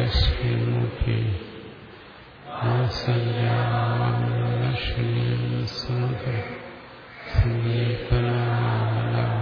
സൃഷ്ടാസ്മിമുഖി ആസഞ്ജാലക്ഷ്മീം സുഖ സങ്കൽപ്പനാലാപി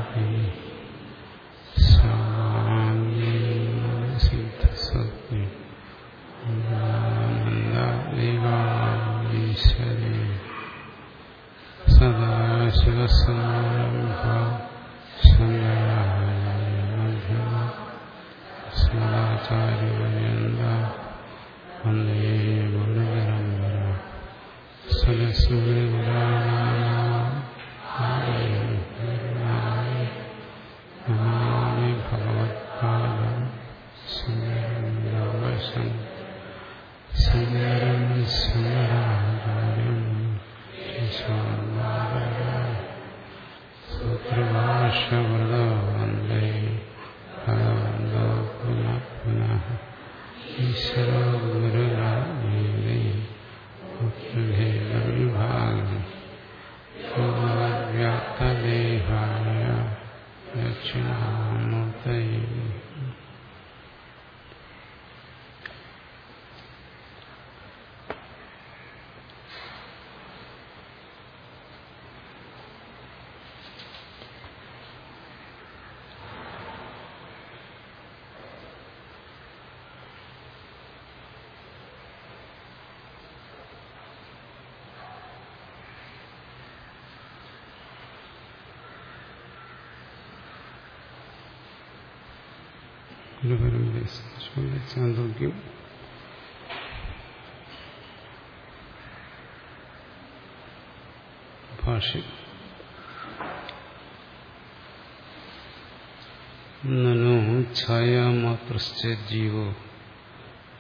ഛായാമാത്രശ്ച ജീവോ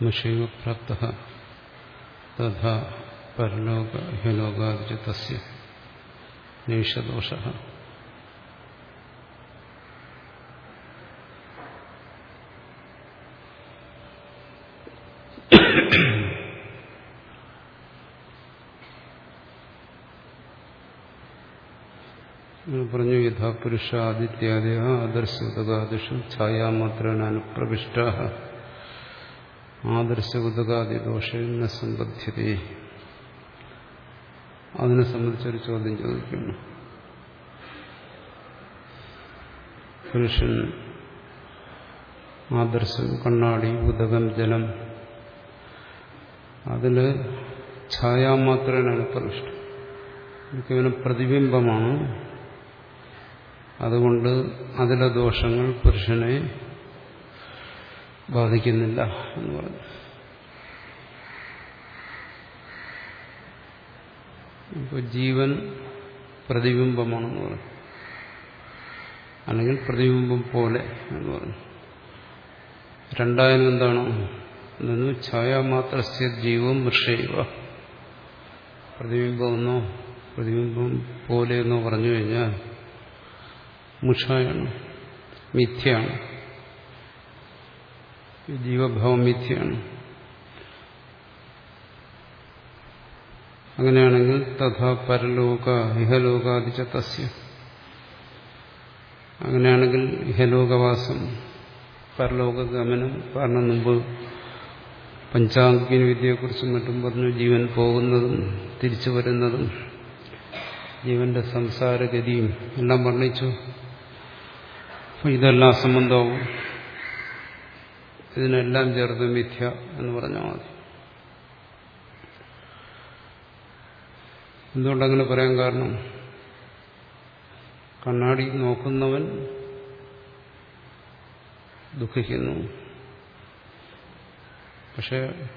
മുഷൈവ പ്രാപ്ത തഥാ പരലോക ഹ്യലോകാദിച്ച തസ്യ നൈഷദോഷ പറഞ്ഞു യഥാ ഛായാമാത്രനുപ്രവിഷ്ട ആദർശോദകാദിദോഷേണ സമ്പദ്ധ്യതേ അതിനെ സംബന്ധിച്ചൊരു ചോദ്യം ചോദിക്കുന്നു. പുരുഷൻ ആദർശം കണ്ണാടി ഉദകം ജലം അതിൽ ഛായാമാത്രനാണ് പ്രവിഷ്ടം പ്രതിബിംബമാണ്. അതുകൊണ്ട് അതിലെ ദോഷങ്ങൾ പുരുഷനെ ബാധിക്കുന്നില്ല എന്ന് പറഞ്ഞു. ഇപ്പോൾ ജീവൻ പ്രതിബിംബമാണെന്ന് പറഞ്ഞു. അല്ലെങ്കിൽ പ്രതിബിംബം പോലെ എന്ന് പറഞ്ഞു. രണ്ടായാലും എന്താണ്? എന്നു മാത്ര ജീവം വൃക്ഷയുക പ്രതിബിംബമെന്നോ പ്രതിബിംബം പോലെയെന്നോ പറഞ്ഞു കഴിഞ്ഞാൽ മുഷായാണ് മിഥ്യയാണ്. ജീവഭാവം മിഥ്യയാണ്. അങ്ങനെയാണെങ്കിൽ തഥാ പരലോക ഇഹലോകാദിച്ച തസ്യ. അങ്ങനെയാണെങ്കിൽ ഇഹലോകവാസം പരലോക ഗമനം കാരണം മുമ്പ് പഞ്ചാംഗിക വിദ്യയെക്കുറിച്ചും മറ്റും പറഞ്ഞു ജീവൻ പോകുന്നതും തിരിച്ചു വരുന്നതും ജീവന്റെ സംസാരഗതിയും എല്ലാം വർണിച്ചു. അപ്പോൾ ഇതെല്ലാം അസംബന്ധവും ഇതിനെല്ലാം ചേർത്ത് മിഥ്യ എന്ന് പറഞ്ഞാൽ മതി. എന്തുകൊണ്ടങ്ങനെ പറയാൻ കാരണം? കണ്ണാടി നോക്കുന്നവൻ ദുഃഖിക്കുന്നു. പക്ഷെ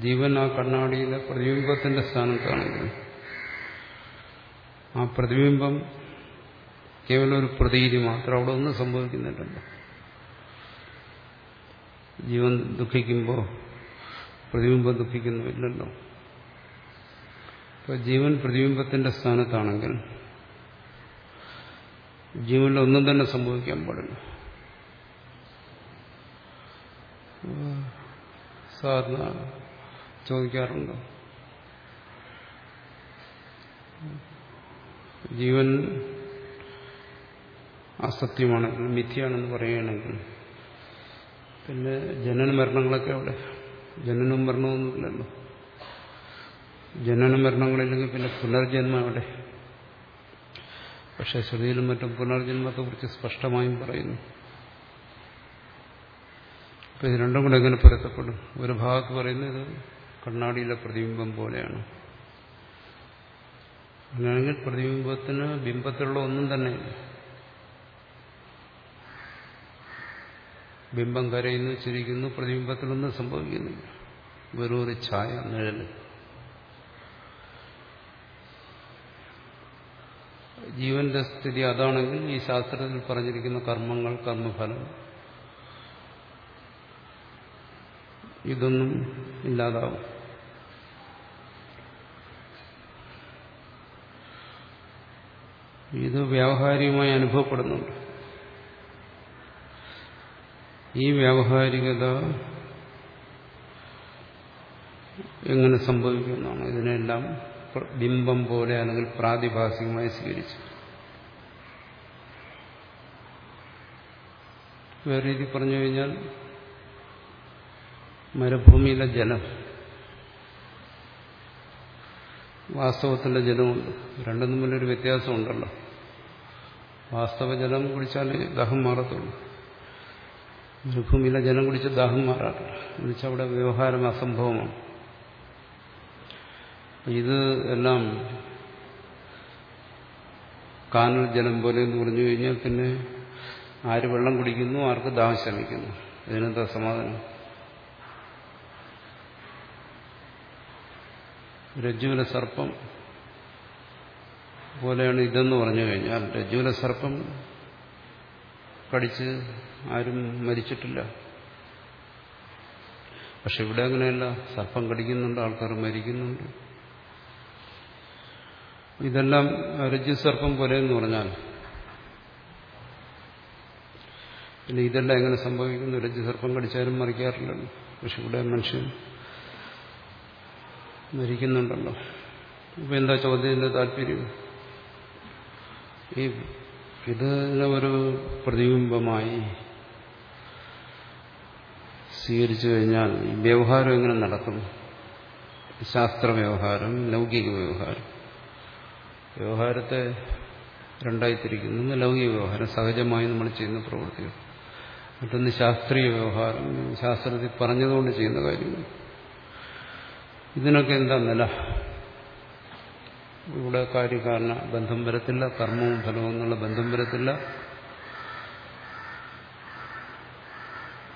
ജീവൻ ആ കണ്ണാടിയിലെ പ്രതിബിംബത്തിന്റെ സ്ഥാനത്താണെങ്കിൽ ആ പ്രതിബിംബം കേവലം ഒരു പ്രതീതി മാത്രം അവിടെ ഒന്നും സംഭവിക്കുന്നില്ലല്ലോ. ജീവൻ ദുഃഖിക്കുമ്പോൾ പ്രതിബിംബം ദുഃഖിക്കുന്നുമില്ലല്ലോ ഇപ്പൊ ജീവൻ പ്രതിബിംബത്തിന്റെ സ്ഥാനത്താണെങ്കിൽ ജീവനിൽ ഒന്നും തന്നെ സംഭവിക്കാൻ പാടില്ല. സാധാരണ ചോദിക്കാറുണ്ട്? ജീവൻ അസത്യമാണെങ്കിൽ മിഥ്യയാണെന്ന് പറയുകയാണെങ്കിൽ. പിന്നെ ജനന മരണങ്ങളൊക്കെ അവിടെ. ജനനവും മരണമൊന്നുമില്ലല്ലോ. ജനന മരണങ്ങളില്ലെങ്കിൽ പിന്നെ പുനർജന്മം അവിടെ. പക്ഷെ ശ്രുതിയിലും മറ്റും പുനർജന്മത്തെക്കുറിച്ച് സ്പഷ്ടമായും പറയുന്നു. അപ്പൊ ഇത് രണ്ടും കൂടെ എങ്ങനെ പൊരുത്തപ്പെടും? ഒരു ഭാഗത്ത് പറയുന്നത് ഇത് കണ്ണാടിയിലെ പ്രതിബിംബം പോലെയാണ്. അങ്ങനെയാണെങ്കിൽ പ്രതിബിംബത്തിന് ബിംബത്തിലുള്ള ഒന്നും തന്നെ ബിംബം കരയുന്നു ചിരിക്കുന്നു പ്രതിബിംബത്തിലൊന്നും സംഭവിക്കുന്നില്ല. വെറും ഒരു ഛായ നിഴൽ. ജീവന്റെ സ്ഥിതി അതാണെങ്കിൽ ഈ ശാസ്ത്രത്തിൽ പറഞ്ഞിരിക്കുന്ന കർമ്മങ്ങൾ കർമ്മഫലം. ഇതൊന്നും ഇല്ലാതാവും. ഇത് വ്യാവഹാരികമായി അനുഭവപ്പെടുന്നുണ്ട്. ഈ വ്യാവഹാരികത എങ്ങനെ സംഭവിക്കുന്നതാണ് ഇതിനെല്ലാം ബിംബം പോലെ അല്ലെങ്കിൽ പ്രാതിഭാസികമായി സ്വീകരിച്ചു വേറെ രീതി പറഞ്ഞു കഴിഞ്ഞാൽ മരുഭൂമിയിലെ ജലം വാസ്തവത്തിന്റെ ജലമുണ്ട്. രണ്ടും തമ്മിലൊരു വ്യത്യാസമുണ്ടല്ലോ. വാസ്തവ ജലം കുടിച്ചാൽ ദഹം മാറത്തുള്ളൂ. മരുഭൂമിയിലെ ജലം കുടിച്ച് ദാഹം മാറാറില്ല എന്നുവെച്ചാൽ അവിടെ വ്യവഹാരം അസംഭവമാണ്. ഇത് എല്ലാം കാനൽ ജലം പോലെ എന്ന് പറഞ്ഞു കഴിഞ്ഞാൽ പിന്നെ ആര് വെള്ളം കുടിക്കുന്നു ആർക്ക് ദാഹം ശ്രമിക്കുന്നു ഇതിനെന്താ സമാധാനം? രജ്ജുവിലെ സർപ്പം പോലെയാണ് ഇതെന്ന് പറഞ്ഞു കഴിഞ്ഞാൽ രജ്ജുവിലെ സർപ്പം കടിച്ച് ആരും മരിച്ചിട്ടില്ല. പക്ഷെ ഇവിടെ അങ്ങനെയല്ല. സർപ്പം കടിക്കുന്നുണ്ട് ആൾക്കാർ മരിക്കുന്നുണ്ട്. ഇതെല്ലാം രജ്ജു സർപ്പം പോലെ എന്ന് പറഞ്ഞാൽ പിന്നെ ഇതെല്ലാം എങ്ങനെ സംഭവിക്കുന്നു? രജ്ജു സർപ്പം കടിച്ചാലും മറിക്കാറില്ലല്ലോ. പക്ഷെ ഇവിടെ മനുഷ്യൻ മരിക്കുന്നുണ്ടല്ലോ. ഇപ്പൊ എന്താ ചോദ്യത്തിന്റെ താല്പര്യം? ഈ ഇതിനെ ഒരു പ്രതിബിംബമായി സ്വീകരിച്ചു കഴിഞ്ഞാൽ വ്യവഹാരം എങ്ങനെ നടക്കും? ശാസ്ത്ര വ്യവഹാരം ലൗകിക വ്യവഹാരം. വ്യവഹാരത്തെ രണ്ടായി തിരിക്കുന്നു ലൗകിക വ്യവഹാരം സഹജമായി നമ്മൾ ചെയ്യുന്ന പ്രവൃത്തികൾ. മറ്റൊന്ന് ശാസ്ത്രീയ വ്യവഹാരം. ശാസ്ത്രത്തിൽ പറഞ്ഞതുകൊണ്ട് ചെയ്യുന്ന കാര്യങ്ങൾ. ഇതിനൊക്കെ എന്താ നില? ഇവിടെ കാര്യകാരണ ബന്ധം വരത്തില്ല കർമ്മവും ഫലവും എന്നുള്ള ബന്ധം വരത്തില്ല.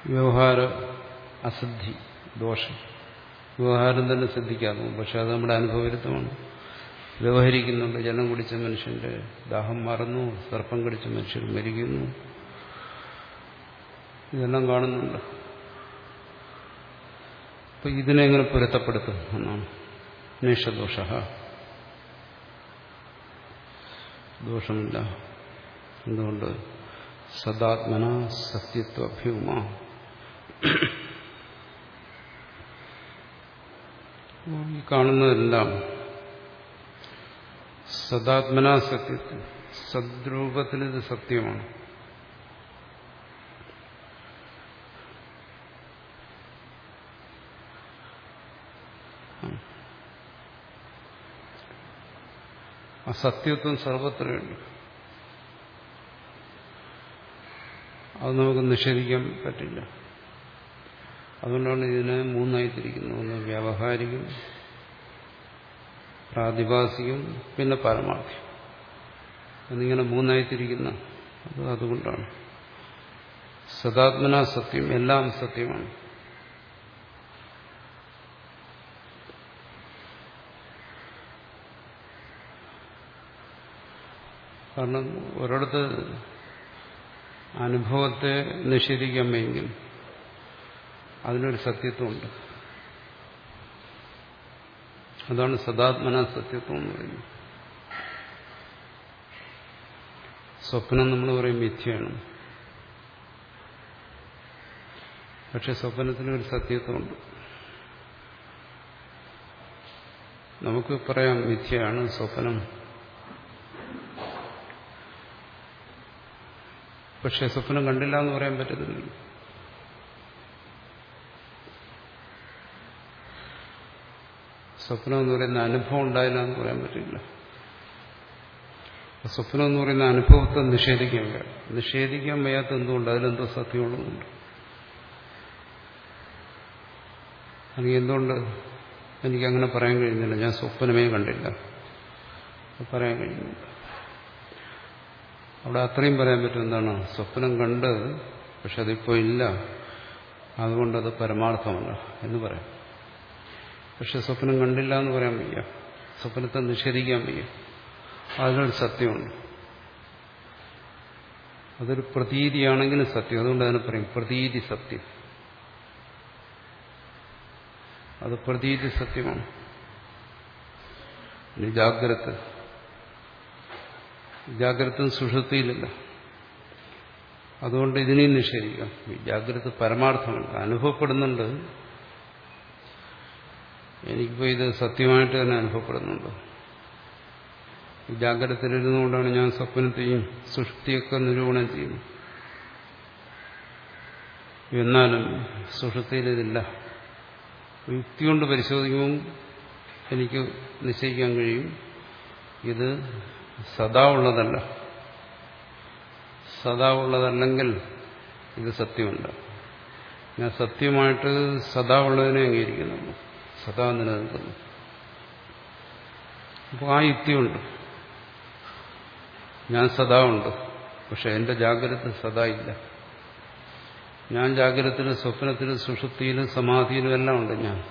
വ്യവഹാര അസിദ്ധി ദോഷം. വ്യവഹാരം തന്നെ സിദ്ധിക്കാതെ പക്ഷെ അത് നമ്മുടെ അനുഭവവിരുദ്ധമാണ്. വ്യവഹരിക്കുന്നുണ്ട് ജലം കുടിച്ച മനുഷ്യന്റെ ദാഹം മറന്നു സർപ്പം കടിച്ച മനുഷ്യർ മരിക്കുന്നു. ഇതെല്ലാം കാണുന്നുണ്ട്. അപ്പൊ ഇതിനെങ്ങനെ പൊരുത്തപ്പെടുത്തും എന്നാണ്. നിഷദോഷ ദോഷമില്ല എന്തുകൊണ്ട്? സദാത്മന സത്യത്വഭ്യൂമ. ഈ കാണുന്നതെല്ലാം സദാത്മന സത്യത്വം. സദ്രൂപത്തിൽ ഇത് സത്യമാണ്. അസത്യത്വം സർവത്രയുണ്ട്. അത് നമുക്ക് നിഷേധിക്കാൻ പറ്റില്ല. അതുകൊണ്ടാണ് ഇതിനെ മൂന്നായി തിരിക്കുന്നത് ഒന്ന് വ്യാവഹാരികം പ്രാതിഭാസികം പിന്നെ പരമാർത്ഥം എന്നിങ്ങനെ മൂന്നായി തിരിക്കുന്ന അത് അതുകൊണ്ടാണ്. സദാത്മന സത്യം എല്ലാം സത്യമാണ്. കാരണം ഒരിടത്ത് അനുഭവത്തെ നിഷേധിക്കാൻ അതിനൊരു സത്യത്വമുണ്ട്. അതാണ് സദാത്മന സത്യത്വം എന്ന് പറയുന്നത്. സ്വപ്നം നമ്മൾ പറയും മിഥ്യയാണ്. പക്ഷെ സ്വപ്നത്തിനൊരു സത്യത്വമുണ്ട്. നമുക്ക് പറയാം മിഥ്യയാണ് സ്വപ്നം. പക്ഷെ സ്വപ്നം കണ്ടില്ല എന്ന് പറയാൻ പറ്റത്തില്ല. സ്വപ്നം എന്ന് പറയുന്ന അനുഭവം ഉണ്ടായില്ല എന്ന് പറയാൻ പറ്റില്ല. സ്വപ്നം എന്ന് പറയുന്ന അനുഭവത്തെ നിഷേധിക്കാൻ വേണം. നിഷേധിക്കാൻ വയ്യാത്ത എന്തുകൊണ്ട്? അതിലെന്തോ സത്യമുള്ളതുകൊണ്ട്. അല്ലെങ്കിൽ എന്തുകൊണ്ട് എനിക്കങ്ങനെ പറയാൻ കഴിയുന്നില്ല? ഞാൻ സ്വപ്നമേ കണ്ടില്ല. പറയാൻ കഴിയുന്നില്ല. അവിടെ അത്രയും പറയാൻ പറ്റും എന്താണ്? സ്വപ്നം കണ്ട് പക്ഷെ അതിപ്പോ ഇല്ല. അതുകൊണ്ടത് പരമാർത്ഥമല്ല എന്ന് പറയാം. പക്ഷെ സ്വപ്നം കണ്ടില്ല എന്ന് പറയാൻ വയ്യ. സ്വപ്നത്തെ നിഷേധിക്കാൻ വയ്യ. അതിനൊരു സത്യമുണ്ട്. അതൊരു പ്രതീതിയാണെങ്കിലും സത്യം. അതുകൊണ്ട് അതിനെ പറയും പ്രതീതി സത്യം. അത് പ്രതീതി സത്യമാണ്. ജാഗ്രത. ജാഗ്രത സുഷുതിയിലില്ല. അതുകൊണ്ട് ഇതിനെയും നിഷേധിക്കാം. ജാഗ്രത പരമാർത്ഥമാണ്. അനുഭവപ്പെടുന്നുണ്ട്. എനിക്കിപ്പോൾ ഇത് സത്യമായിട്ട് തന്നെ അനുഭവപ്പെടുന്നുണ്ട്. ജാഗ്രതയിലിരുന്നുകൊണ്ടാണ് ഞാൻ സ്വപ്നത്തെയും സുഷുപ്തിയൊക്കെ നിരൂപണം ചെയ്യുന്നത്. എന്നാലും സുഷുപ്തിയിൽ ഇതില്ല. യുക്തി കൊണ്ട് പരിശോധിക്കുമ്പോൾ എനിക്ക് നിശ്ചയിക്കാൻ കഴിയും. ഇത് സദാ ഉള്ളതല്ല. സദാ ഉള്ളതല്ലെങ്കിൽ ഇത് സത്യമല്ല ഞാൻ സത്യമായിട്ട് സദാ ഉള്ളതിനെ അംഗീകരിക്കുന്നുള്ളൂ സദാ നിലനിൽക്കുന്നു. അപ്പോൾ ആ യുക്തിയുണ്ട്. ഞാൻ സദാ ഉണ്ട്. പക്ഷെ എന്റെ ജാഗ്രത സദാ ഇല്ല. ഞാൻ ജാഗ്രതത്തിലും സ്വപ്നത്തിലും സുഷുപ്തിയിലും സമാധിയിലും എല്ലാം ഉണ്ട് ഞാൻ.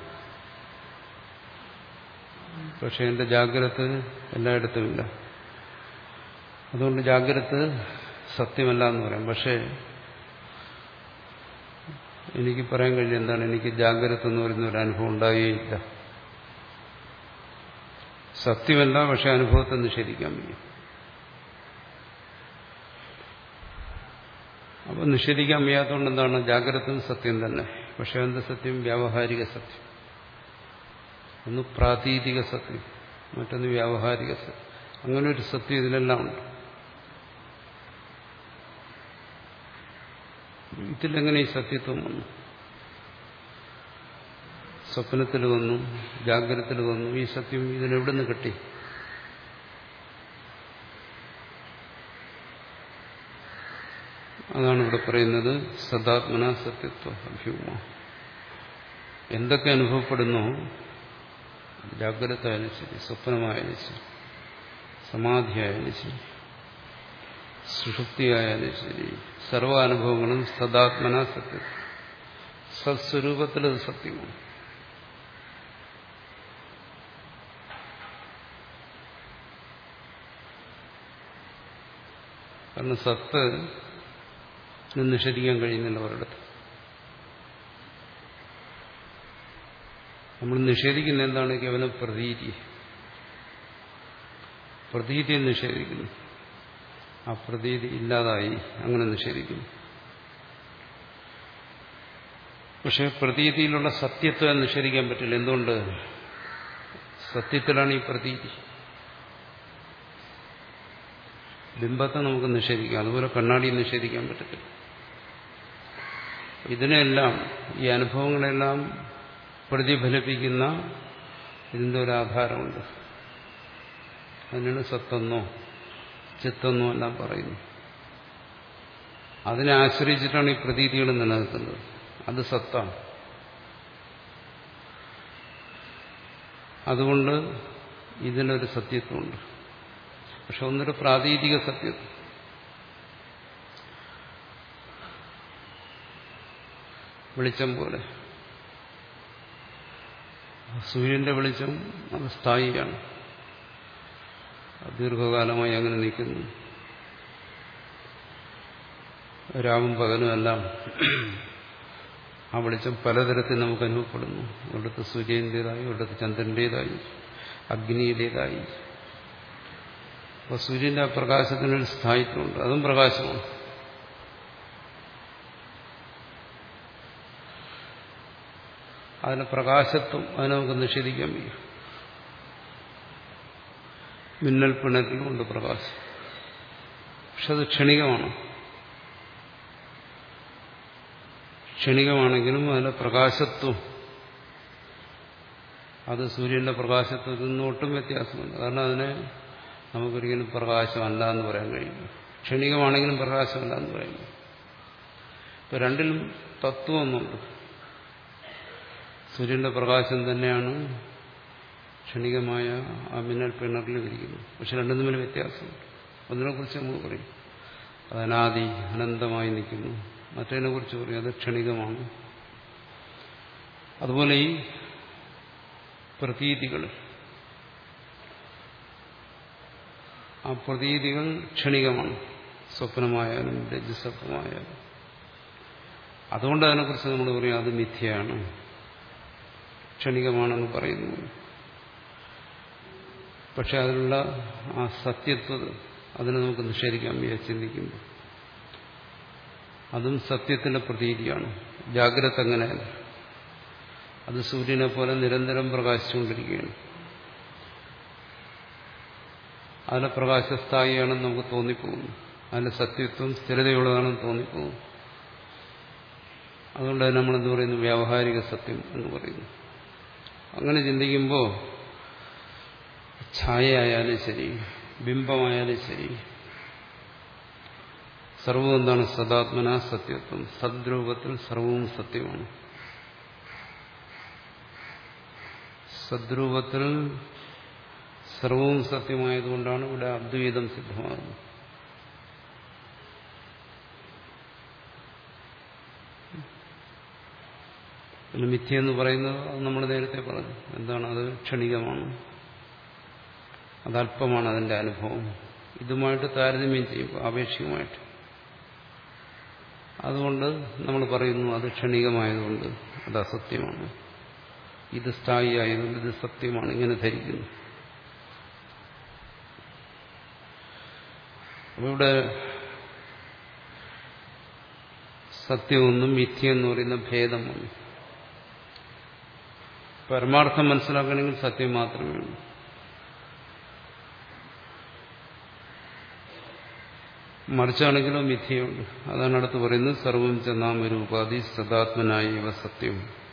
പക്ഷെ എന്റെ ജാഗ്രത എല്ലായിടത്തുമില്ല അതുകൊണ്ട് ജാഗ്രത സത്യമല്ല എന്ന് പറയാം. പക്ഷേ എനിക്ക് പറയാൻ കഴിയും എന്താണ്? എനിക്ക് ജാഗ്രത എന്ന് പറയുന്ന ഒരു അനുഭവം ഉണ്ടായേയില്ല. സത്യമല്ല പക്ഷെ അനുഭവത്തെ നിഷേധിക്കാൻ വയ്യ. അപ്പം നിഷേധിക്കാൻ വയ്യാത്തതുകൊണ്ട് എന്താണ്? ജാഗ്രത സത്യം തന്നെ. പക്ഷെ എന്ത് സത്യം? വ്യാവഹാരിക സത്യം. ഒന്ന് പ്രാതീതിക സത്യം മറ്റൊന്ന് വ്യാവഹാരിക സത്യം. അങ്ങനെ ഒരു സത്യം ഇതിലെല്ലാം ഉണ്ട്. ഇതിലെങ്ങനെ ഈ സത്യത്വം വന്നു. സ്വപ്നത്തിൽ വന്നു ജാഗ്രതത്തിൽ വന്നു ഈ സത്യം ഇതിനെവിടെ നിന്ന് കിട്ടി? അതാണ് ഇവിടെ പറയുന്നത് സദാത്മന സത്യത്വ അഭ്യൂമ എന്തൊക്കെ അനുഭവപ്പെടുന്നു ജാഗ്രത ആയാലും ശരി സ്വപ്നമായാലും ശരി സമാധിയായാലും ശരി സുഷുപ്തിയായാലും ശരി സർവാനുഭവങ്ങളും സദാത്മന സത്യം. സത്സ്വരൂപത്തിൽ അത് സത്യമാണ്. കാരണം സത്ത് നിഷേധിക്കാൻ കഴിയുന്നില്ല ഒരിടത്ത്. നമ്മൾ നിഷേധിക്കുന്ന എന്താണ് കേവലം പ്രതീതി. പ്രതീതിയെ നിഷേധിക്കുന്നു. ആ പ്രതീതി ഇല്ലാതായി അങ്ങനെ നിഷേധിക്കുന്നു. പക്ഷെ പ്രതീതിയിലുള്ള സത്യത്വം നിഷേധിക്കാൻ പറ്റില്ല. എന്തുകൊണ്ട്? സത്യത്തിലാണ് ഈ പ്രതീതി. ബിംബത്തെ നമുക്ക് നിഷേധിക്കാം. അതുപോലെ കണ്ണാടി നിഷേധിക്കാൻ പറ്റത്തില്ല. ഇതിനെല്ലാം ഈ അനുഭവങ്ങളെല്ലാം പ്രതിഫലിപ്പിക്കുന്ന ഇതിന്റെ ഒരു ആധാരമുണ്ട് അതിനാണ് സത്തെന്നോ ചിത്തെന്നോ എല്ലാം പറയുന്നു. അതിനെ ആശ്രയിച്ചിട്ടാണ് ഈ പ്രതീതികൾ നിലനിൽക്കുന്നത്. അത് സത്താണ്. അതുകൊണ്ട് ഇതിനൊരു സത്യത്വമുണ്ട്. പക്ഷെ ഒന്നൊരു പ്രാതീതിക സത്യം വെളിച്ചം പോലെ. സൂര്യന്റെ വെളിച്ചം അത് സ്ഥായിയാണ്. ദീർഘകാലമായി അങ്ങനെ നിൽക്കുന്നു. രാവും പകലും എല്ലാം ആ വെളിച്ചം പലതരത്തിൽ നമുക്ക് അനുഭവപ്പെടുന്നു. ഒരിടത്ത് സൂര്യന്റെതായി ഒരിടത്ത് ചന്ദ്രന്റെതായി അഗ്നിയുടേതായി. അപ്പോൾ സൂര്യന്റെ പ്രകാശത്തിനൊരു സ്ഥായിത്വമുണ്ട്. അതും പ്രകാശമാണ്. അതിന് പ്രകാശത്വം അതിനെ നമുക്ക് നിഷേധിക്കാൻ വയ്യ. മിന്നൽ പിണക്കിലുമുണ്ട് പ്രകാശം പക്ഷെ അത് ക്ഷണികമാണ്. ക്ഷണികമാണെങ്കിലും അതിലെ പ്രകാശത്വം അത് സൂര്യന്റെ പ്രകാശത്വത്തിൽ നിന്ന് ഒട്ടും വ്യത്യാസമുണ്ട് കാരണം അതിനെ നമുക്കൊരിക്കലും പ്രകാശമല്ല എന്ന് പറയാൻ കഴിയും ക്ഷണികമാണെങ്കിലും പ്രകാശമല്ല എന്ന് പറയും ഇപ്പൊ രണ്ടിലും തത്വമൊന്നുണ്ട്. സൂര്യന്റെ പ്രകാശം തന്നെയാണ് ക്ഷണികമായ ആ മിന്നൽ പിണറിൽ വിരിക്കുന്നു പക്ഷെ രണ്ടും തമ്മിൽ വ്യത്യാസമുണ്ട്. ഒന്നിനെക്കുറിച്ച് നമ്മൾ പറയും. അത് അനാദി അനന്തമായി നിൽക്കുന്നു. മറ്റതിനെ കുറിച്ച് പറയും. അത് ക്ഷണികമാണ്. അതുപോലെ ഈ പ്രതീതികൾ. ആ പ്രതീതികൾ ക്ഷണികമാണ്. സ്വപ്നമായാലും രജസ്വപ്നമായാലും. അതുകൊണ്ട് അതിനെക്കുറിച്ച് നമ്മൾ പറയും അത് മിഥ്യയാണ്. ക്ഷണികമാണെന്ന് പറയുന്നു. പക്ഷെ അതിനുള്ള ആ സത്യത്വ അതിനെ നമുക്ക് നിഷേധിക്കാൻ വയ്യ ചിന്തിക്കുമ്പോൾ. അതും സത്യത്തിന്റെ പ്രതീതിയാണ്. ജാഗ്രത അങ്ങനെയല്ല അത് സൂര്യനെ പോലെ നിരന്തരം പ്രകാശിച്ചുകൊണ്ടിരിക്കുകയാണ്. അതിലെ പ്രകാശസ്ഥായിയാണെന്ന് നമുക്ക് തോന്നിപ്പോകുന്നു അതിന്റെ സത്യത്വം സ്ഥിരതയുള്ളതാണെന്ന് തോന്നിപ്പോകുന്നു. അതുകൊണ്ട് നമ്മൾ എന്ത് പറയുന്നു? വ്യാവഹാരിക സത്യം എന്ന് പറയുന്നു. അങ്ങനെ ചിന്തിക്കുമ്പോൾ ഛായയായാലും ശരി ബിംബമായാലും ശരി സർവവും എന്താണ് സദാത്മന സത്യത്വം സദ്രൂപത്തിൽ സർവവും സത്യമാണ്. സദ്രൂപത്തിൽ സർവവും സത്യമായതുകൊണ്ടാണ് ഇവിടെ അദ്വൈതം സിദ്ധമാകുന്നത്. പിന്നെ മിഥ്യ എന്ന് പറയുന്നത് നമ്മൾ നേരത്തെ പറഞ്ഞു. എന്താണ്? അത് ക്ഷണികമാണ്. അത് അല്പമാണ് അതിന്റെ അനുഭവം. ഇതുമായിട്ട് താരതമ്യം ചെയ്യുമ്പോൾ ആപേക്ഷികമായിട്ട് അതുകൊണ്ട് നമ്മൾ പറയുന്നു അത് ക്ഷണികമായതുകൊണ്ട് അത് അസത്യമാണ്. ഇത് സ്ഥായി ആയതുകൊണ്ട് ഇത് സത്യമാണ്. ഇങ്ങനെ ധരിക്കുന്നു. അപ്പൊ ഇവിടെ സത്യമെന്നും മിഥ്യെന്ന് പറയുന്ന ഭേദമാണ് പരമാർത്ഥം മനസ്സിലാക്കണമെങ്കിൽ സത്യം മാത്രമേ ഉള്ളൂ. മറിച്ചാണെങ്കിലോ മിഥ്യയുണ്ട് അതാണ് അടുത്ത് പറയുന്നത് സർവം ചെന്നാമരൂപാധി സദാത്മനായ ഇവ സത്യം.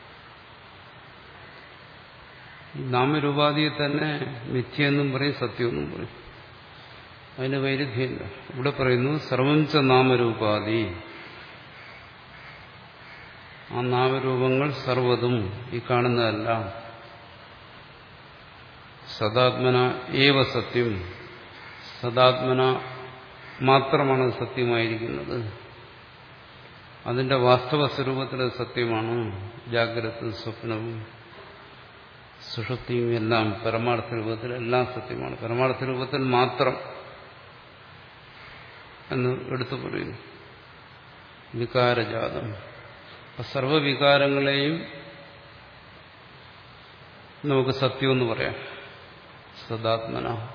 നാമരൂപാധിയെ തന്നെ മിഥ്യയെന്നും പറയും സത്യമെന്നും പറയും. അതിന് വൈരുദ്ധ്യമില്ല. ഇവിടെ പറയുന്നു സർവം ച നാമരൂപാധി ആ നാമരൂപങ്ങൾ സർവതും ഈ കാണുന്നതല്ല. സദാത്മന ഏവ സത്യം. സദാത്മന മാത്രമാണ് സത്യമായിരിക്കുന്നത്. അതിന്റെ വാസ്തവ സ്വരൂപത്തിൽ സത്യമാണ്. ജാഗ്രത സ്വപ്നവും സുഷുപ്തിയും എല്ലാം പരമാർത്ഥ രൂപത്തിൽ എല്ലാം സത്യമാണ്. പരമാർത്ഥ രൂപത്തിൽ മാത്രം എന്ന് എടുത്തു പറയുന്നു. വികാരജാതം. സർവവികാരങ്ങളെയും നമുക്ക് സത്യമെന്ന് പറയാം. സദാത്മന.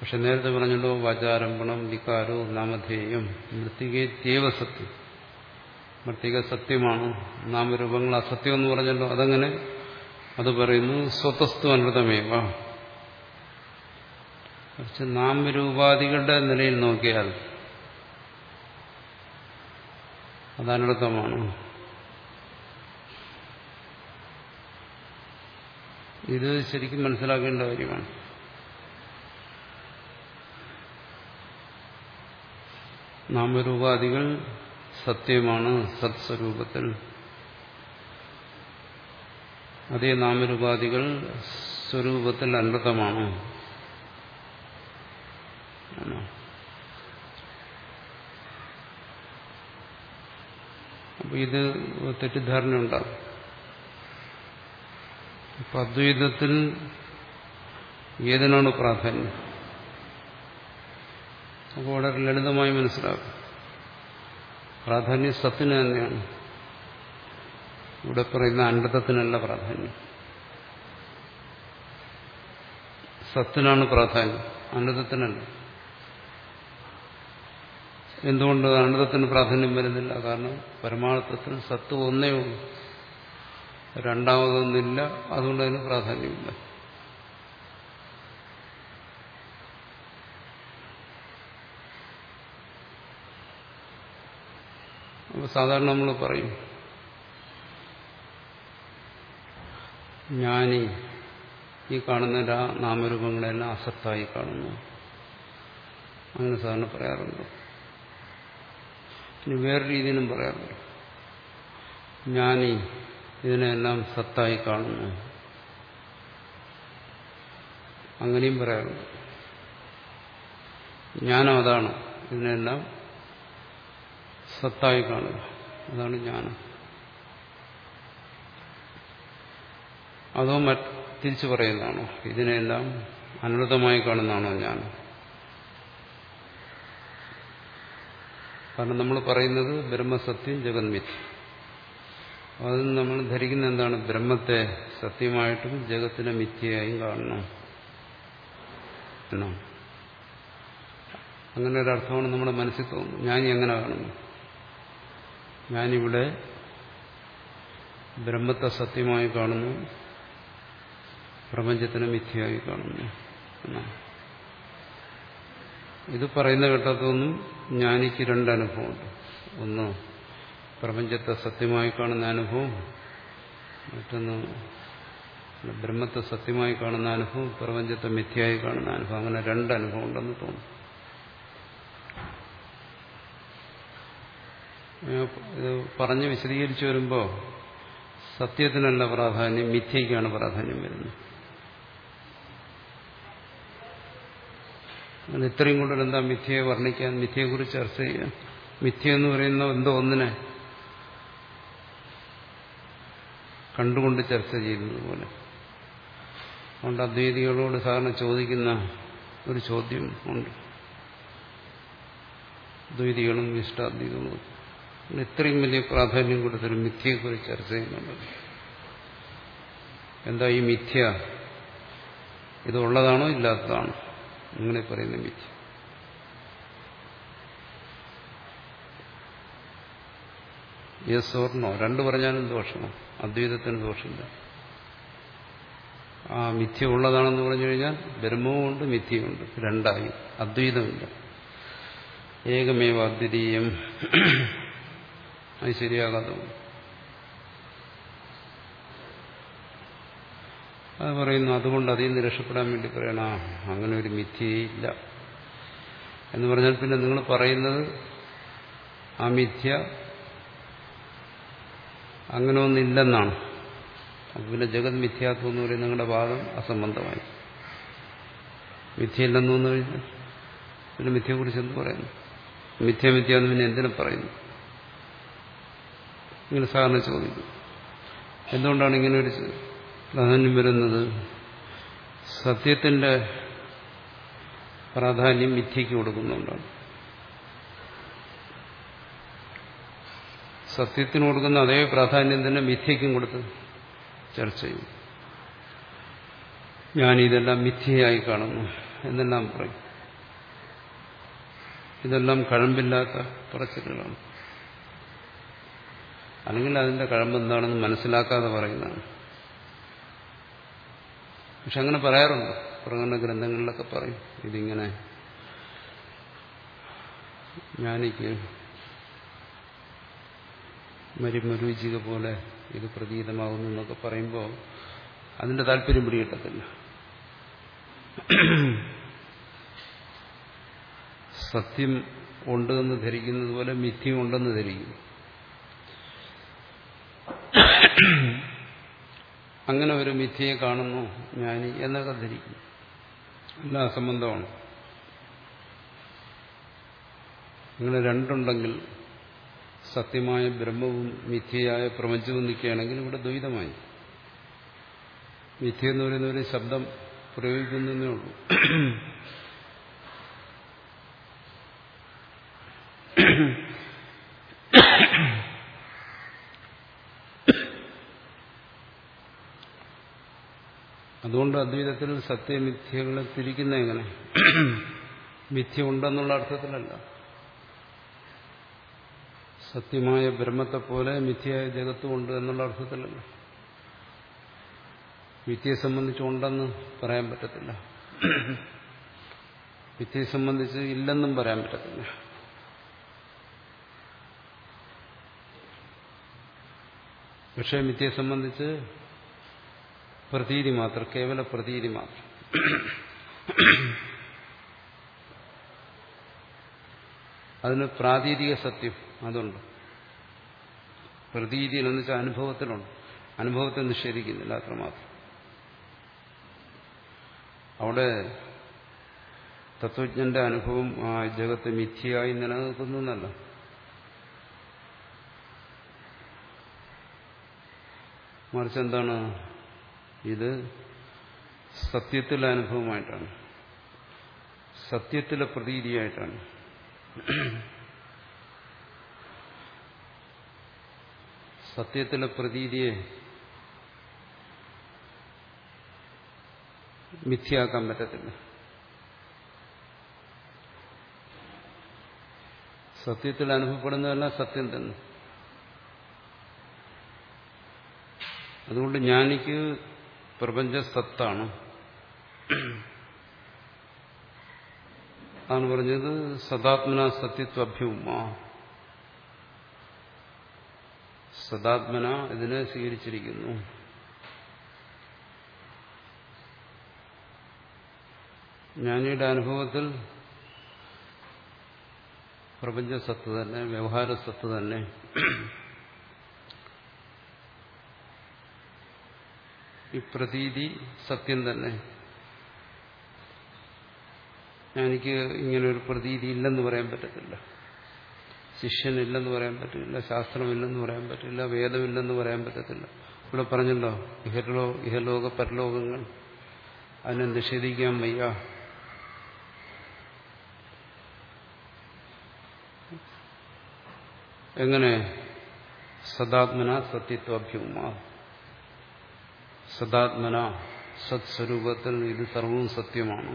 പക്ഷെ നേരത്തെ പറഞ്ഞല്ലോ വാചാരംഭണം വികാരോ നാമധേയം മൃത്തികേത്യവ സത്യം. മൃത്തിക സത്യമാണ്. നാമരൂപങ്ങൾ അസത്യം എന്ന് പറഞ്ഞല്ലോ അതങ്ങനെ അത് പറയുന്നു സ്വതസ്തു അനൃതമേവ. കുറച്ച് നാമരൂപാദികളുടെ നിലയിൽ നോക്കിയാൽ അത് അനർത്ഥമാണ് ഇത് ശരിക്കും മനസ്സിലാക്കേണ്ട കാര്യമാണ്. നാമരൂപാദികൾ സത്യമാണ് സത്സ്വരൂപത്തിൽ. അതേ നാമരൂപാദികൾ സ്വരൂപത്തിൽ അനർത്ഥമാണ് അപ്പൊ ഇത് തെറ്റിദ്ധാരണ ഉണ്ടാകും. അപ്പൊ അദ്വൈതത്തിൽ ഏതിനാണ് പ്രാധാന്യം? അപ്പോൾ വളരെ ലളിതമായി മനസ്സിലാക്കും. പ്രാധാന്യം സത്തിന് തന്നെയാണ്. ഇവിടെ പറയുന്ന അനർത്ഥത്തിനല്ല പ്രാധാന്യം. സത്തിനാണ് പ്രാധാന്യം. അനർത്ഥത്തിനല്ല. എന്തുകൊണ്ട് അനന്തത്തിന് പ്രാധാന്യം വരുന്നില്ല? കാരണം പരമാർത്ഥത്തിൽ സത്ത് ഒന്നേ ഉള്ളൂ. രണ്ടാമതൊന്നില്ല അതുകൊണ്ട് അതിന് പ്രാധാന്യമില്ല. സാധാരണ നമ്മൾ പറയും. ജ്ഞാനി ഈ കാണുന്ന എല്ലാ നാമരൂപങ്ങളെല്ലാം അസത്തായി കാണുന്നു. അങ്ങനെ സാധാരണ പറയാറുണ്ട്. ഇനി വേറെ രീതിയിലും പറയാറുണ്ട്. ജ്ഞാനി ഇതിനെല്ലാം സത്തായി കാണുന്നു. അങ്ങനെയും പറയാറുണ്ട്. ജ്ഞാനം അതാണ് ഇതിനെല്ലാം സത്തായി കാണുക. അതാണ് ജ്ഞാനം. അതോ തിരിച്ചു പറയുന്നതാണോ? ഇതിനെല്ലാം അനൃതമായി കാണുന്നതാണോ ജ്ഞാനം? കാരണം നമ്മൾ പറയുന്നത് ബ്രഹ്മസത്യം ജഗന്മിഥ്യ. അതിൽ നമ്മൾ ധരിക്കുന്ന എന്താണ്? ബ്രഹ്മത്തെ സത്യമായിട്ടും ജഗത്തിനെ മിഥ്യയായും കാണണം. എന്നാണ്. അങ്ങനെ ഒരർത്ഥമാണ് നമ്മുടെ മനസ്സിൽ തോന്നുന്നത്. ഞാൻ എങ്ങനെ കാണുന്നു? ഞാനിവിടെ ബ്രഹ്മത്തെ സത്യമായി കാണുന്നു പ്രപഞ്ചത്തിനെ മിഥ്യയായി കാണുന്നു എന്നാണ്. ഇത് പറയുന്ന ഘട്ടത്തൊന്നും ജ്ഞാനിക്ക് രണ്ടനുഭവമുണ്ട് ഒന്ന് പ്രപഞ്ചത്തെ സത്യമായി കാണുന്ന അനുഭവം. മറ്റൊന്ന് ബ്രഹ്മത്തെ സത്യമായി കാണുന്ന അനുഭവം പ്രപഞ്ചത്തെ മിഥ്യയായി കാണുന്ന അനുഭവം. അങ്ങനെ രണ്ട് അനുഭവം ഉണ്ടെന്ന് തോന്നുന്നു. പറഞ്ഞ് വിശദീകരിച്ചു വരുമ്പോൾ സത്യത്തിനല്ല പ്രാധാന്യം മിഥ്യയ്ക്കാണ് പ്രാധാന്യം വരുന്നത്. ഇത്രയും കൂടുതൽ എന്താ മിഥ്യയെ വർണിക്കാൻ മിഥ്യയെക്കുറിച്ച് ചർച്ച ചെയ്യാൻ? മിഥ്യ എന്ന് പറയുന്ന എന്തോ ഒന്നിനെ കണ്ടുകൊണ്ട് ചർച്ച ചെയ്യുന്നത് പോലെ അതുകൊണ്ട് അദ്വൈതികളോട് സാധാരണ ചോദിക്കുന്ന ഒരു ചോദ്യം ഉണ്ട്. ദ്വൈതികളും ഇഷ്ടാദ്വൈതികളും ഇത്രയും വലിയ പ്രാധാന്യം കൊടുത്തൊരു മിഥ്യയെക്കുറിച്ച് ചർച്ച ചെയ്യുന്നുണ്ട്. എന്താ ഈ മിഥ്യ? ഇത് ഉള്ളതാണോ ഇല്ലാത്തതാണോ? അങ്ങനെ പറയുന്ന മിഥ്യ. യെസ് ഓർണോ രണ്ടു പറഞ്ഞാലും ദോഷമോ അദ്വൈതത്തിന് ദോഷമില്ല. ആ മിഥ്യ ഉള്ളതാണെന്ന് പറഞ്ഞു കഴിഞ്ഞാൽ ബ്രഹ്മവുമുണ്ട് മിഥ്യയുണ്ട് രണ്ടായി. അദ്വൈതമില്ല. ഏകമേവ അദ്വിതീയം അത് ശരിയാകാതെ അത് പറയുന്നു അതുകൊണ്ട് അതിൽ നിന്ന് രക്ഷപ്പെടാൻ വേണ്ടി പറയണ. അങ്ങനെ ഒരു മിഥ്യയില്ല എന്ന് പറഞ്ഞാൽ പിന്നെ നിങ്ങൾ പറയുന്നത് ആ മിഥ്യ അങ്ങനെ ഒന്നില്ലെന്നാണ്. പിന്നെ ജഗത് മിഥ്യാത്വം എന്ന് പറയുന്നത് നിങ്ങളുടെ വാദം അസംബന്ധമായി. മിഥ്യയില്ലെന്ന് വന്നു കഴിഞ്ഞാൽ പിന്നെ മിഥ്യയെക്കുറിച്ച് എന്ത് പറയുന്നു? മിഥ്യ മിഥ്യ എന്ന് പിന്നെ എന്തിനു പറയുന്നു? ഇങ്ങനെ സാധാരണ ചോദിക്കും. എന്തുകൊണ്ടാണ് ഇങ്ങനെ ഒരു പ്രാധാന്യം വരുന്നത്? സത്യത്തിന്റെ പ്രാധാന്യം മിഥ്യയ്ക്ക് കൊടുക്കുന്നുണ്ടാണ് സത്യത്തിന് കൊടുക്കുന്ന അതേ പ്രാധാന്യം തന്നെ മിഥ്യയ്ക്കും കൊടുത്ത് ചർച്ച ചെയ്യും. ഞാനിതെല്ലാം മിഥ്യയായി കാണുന്നു എന്നെല്ലാം പറയും. ഇതെല്ലാം കഴമ്പില്ലാത്ത പറച്ചിലുകളാണ്. അല്ലെങ്കിൽ അതിന്റെ കഴമ്പ് എന്താണെന്ന് മനസ്സിലാക്കാതെ പറയുന്നതാണ്. പക്ഷെ അങ്ങനെ പറയാറുണ്ട്. പ്രകടന ഗ്രന്ഥങ്ങളിലൊക്കെ പറയും. ഇതിങ്ങനെ ജ്ഞാനിക്ക് മരുമരുചിക പോലെ ഇത് പ്രതീതമാകുന്നു എന്നൊക്കെ പറയുമ്പോൾ അതിന്റെ താല്പര്യം പിടികിട്ടത്തില്ല. സത്യം ഉണ്ടെന്ന് ധരിക്കുന്നത് പോലെ മിഥ്യം ഉണ്ടെന്ന് ധരിക്കുന്നു. അങ്ങനെ ഒരു മിഥ്യയെ കാണുന്നു ജ്ഞാനി എന്നൊക്കെ ധരിക്കും എല്ലാ സംബന്ധമാണ് അങ്ങനെ രണ്ടുണ്ടെങ്കിൽ സത്യമായ ബ്രഹ്മവും മിഥ്യയായ പ്രപഞ്ചവും നിൽക്കുകയാണെങ്കിൽ ഇവിടെ ദ്വൈതമായി. മിഥ്യ എന്ന് പറയുന്ന ഒരു ശബ്ദം പ്രയോഗിക്കുന്നതേ ഉള്ളൂ. അതുകൊണ്ട് അദ്വൈതത്തിൽ സത്യമിഥ്യകളെ തിരിക്കുന്ന എങ്ങനെ? മിഥ്യ ഉണ്ടെന്നുള്ള അർത്ഥത്തിലല്ല. സത്യമായ ബ്രഹ്മത്തെ പോലെ മിഥ്യയായ ജഗത്തും ഉണ്ട് എന്നുള്ള അർത്ഥത്തിലല്ല. മിഥ്യയെ സംബന്ധിച്ച് ഉണ്ടെന്ന് പറയാൻ പറ്റത്തില്ല. മിഥ്യയെ സംബന്ധിച്ച് ഇല്ലെന്നും പറയാൻ പറ്റത്തില്ല. പക്ഷേ മിഥ്യയെ സംബന്ധിച്ച് പ്രതീതി മാത്രം കേവല പ്രതീതി മാത്രം. അതിന് പ്രാതീതിക സത്യം അതുണ്ട്. പ്രതീതിയിൽ എന്ന് വെച്ചാൽ അനുഭവത്തിലുണ്ട്. അനുഭവത്തെ നിഷേധിക്കുന്നില്ല അത്രമാത്രം. അവിടെ തത്വജ്ഞന്റെ അനുഭവം ആ ജഗത്ത് മിഥ്യയായി നിലനിൽക്കുന്നു എന്നല്ല. മറിച്ച് എന്താണ് ഇത് സത്യത്തിലെ അനുഭവമായിട്ടാണ്. സത്യത്തിലെ പ്രതീതിയായിട്ടാണ്. സത്യത്തിലെ പ്രതീതിയെ മിഥ്യയാക്കാൻ പറ്റത്തില്ല. സത്യത്തിൽ അനുഭവപ്പെടുന്നതെല്ലാം സത്യം തന്നെ. അതുകൊണ്ട് ജ്ഞാനിക്ക് പ്രപഞ്ച സത്താണ് ആണ് പറഞ്ഞത് സദാത്മന സത്യത്വഭ്യൂമ സദാത്മന ഇതിനെ സ്വീകരിച്ചിരിക്കുന്നു. ജ്ഞാനിയുടെ അനുഭവത്തിൽ പ്രപഞ്ച സത്ത് തന്നെ വ്യവഹാര സത്ത് തന്നെ ഈ പ്രതീതി സത്യം തന്നെ. എനിക്ക് ഇങ്ങനെ ഒരു പ്രതീതി ഇല്ലെന്ന് പറയാൻ പറ്റത്തില്ല. ശിഷ്യനില്ലെന്ന് പറയാൻ പറ്റില്ല ശാസ്ത്രമില്ലെന്ന് പറയാൻ പറ്റില്ല വേദമില്ലെന്ന് പറയാൻ പറ്റത്തില്ല. ഇവിടെ പറഞ്ഞല്ലോ ഇഹലോ ഇഹലോക പരലോകങ്ങൾ അതിനെ നിഷേധിക്കാൻ വയ്യ. എങ്ങനെ? സദാത്മന സത്യത്വാഭ്യവുമ സദാത്മന സത്സ്വരൂപത്തിൽ ഇത് സർവവും സത്യമാണ്.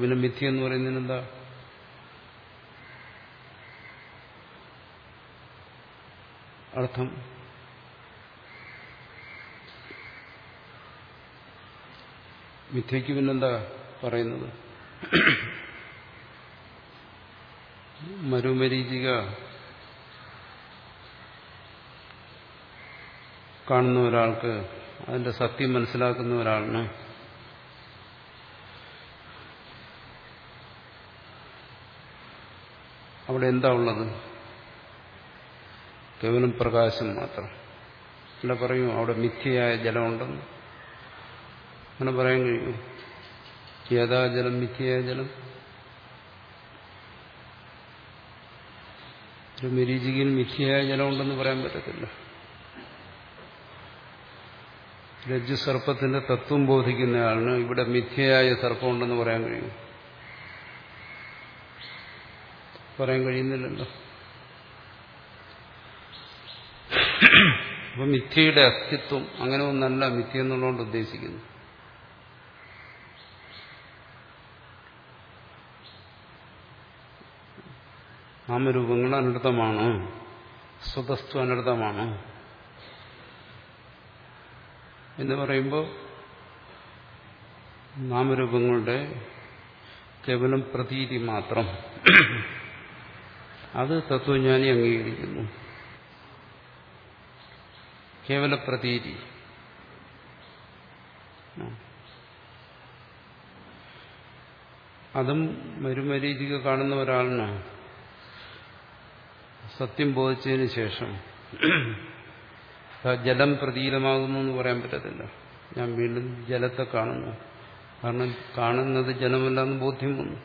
പിന്നെ മിഥ്യ എന്ന് പറയുന്നതിന് എന്താ അർത്ഥം? മിഥ്യയ്ക്ക് പിന്നെന്താ പറയുന്നത്? മരുമരീചിക കാണുന്ന ഒരാൾക്ക് അതിന്റെ സത്യം മനസ്സിലാക്കുന്ന ഒരാളിന് അവിടെ എന്താ ഉള്ളത്? കേവലം പ്രകാശം മാത്രം. അല്ല പറയും അവിടെ മിഥ്യയായ ജലമുണ്ടെന്ന്. അങ്ങനെ പറയാൻ കഴിയും. യഥാ ജലം? മിഥ്യയായ ജലം? ഒരു മിരീചികയിൽ മിഥ്യയായ ജലമുണ്ടെന്ന് പറയാൻ പറ്റത്തില്ല. രജ്ജു സർപ്പത്തിന്റെ തത്വം ബോധിക്കുന്നയാളിന് ഇവിടെ മിഥ്യയായ സർപ്പമുണ്ടെന്ന് പറയാൻ കഴിയും. പറയാൻ കഴിയുന്നില്ലല്ലോ. അപ്പൊ മിഥ്യയുടെ അസ്തിത്വം അങ്ങനെ ഒന്നല്ല മിഥ്യ എന്നുള്ളതുകൊണ്ട് ഉദ്ദേശിക്കുന്നു. നാമരൂപങ്ങൾ അനർത്ഥമാണ്. സ്വതസ്തു അനർത്ഥമാണ്. എന്ന് പറയുമ്പോൾ നാമരൂപങ്ങളുടെ കേവലം പ്രതീതി മാത്രം. അത് തത്വജ്ഞാനി അംഗീകരിക്കുന്നു. കേവല പ്രതീതി. അതും മരുമരീതിക്ക് കാണുന്ന ഒരാളിന് സത്യം ബോധിച്ചതിന് ശേഷം ജലം പ്രതീതമാകുന്നു എന്ന് പറയാൻ പറ്റത്തില്ല. ഞാൻ വീണ്ടും ജലത്തെ കാണുന്നു. കാരണം കാണുന്നത് ജലമല്ലെന്ന് ബോധ്യം വന്നു.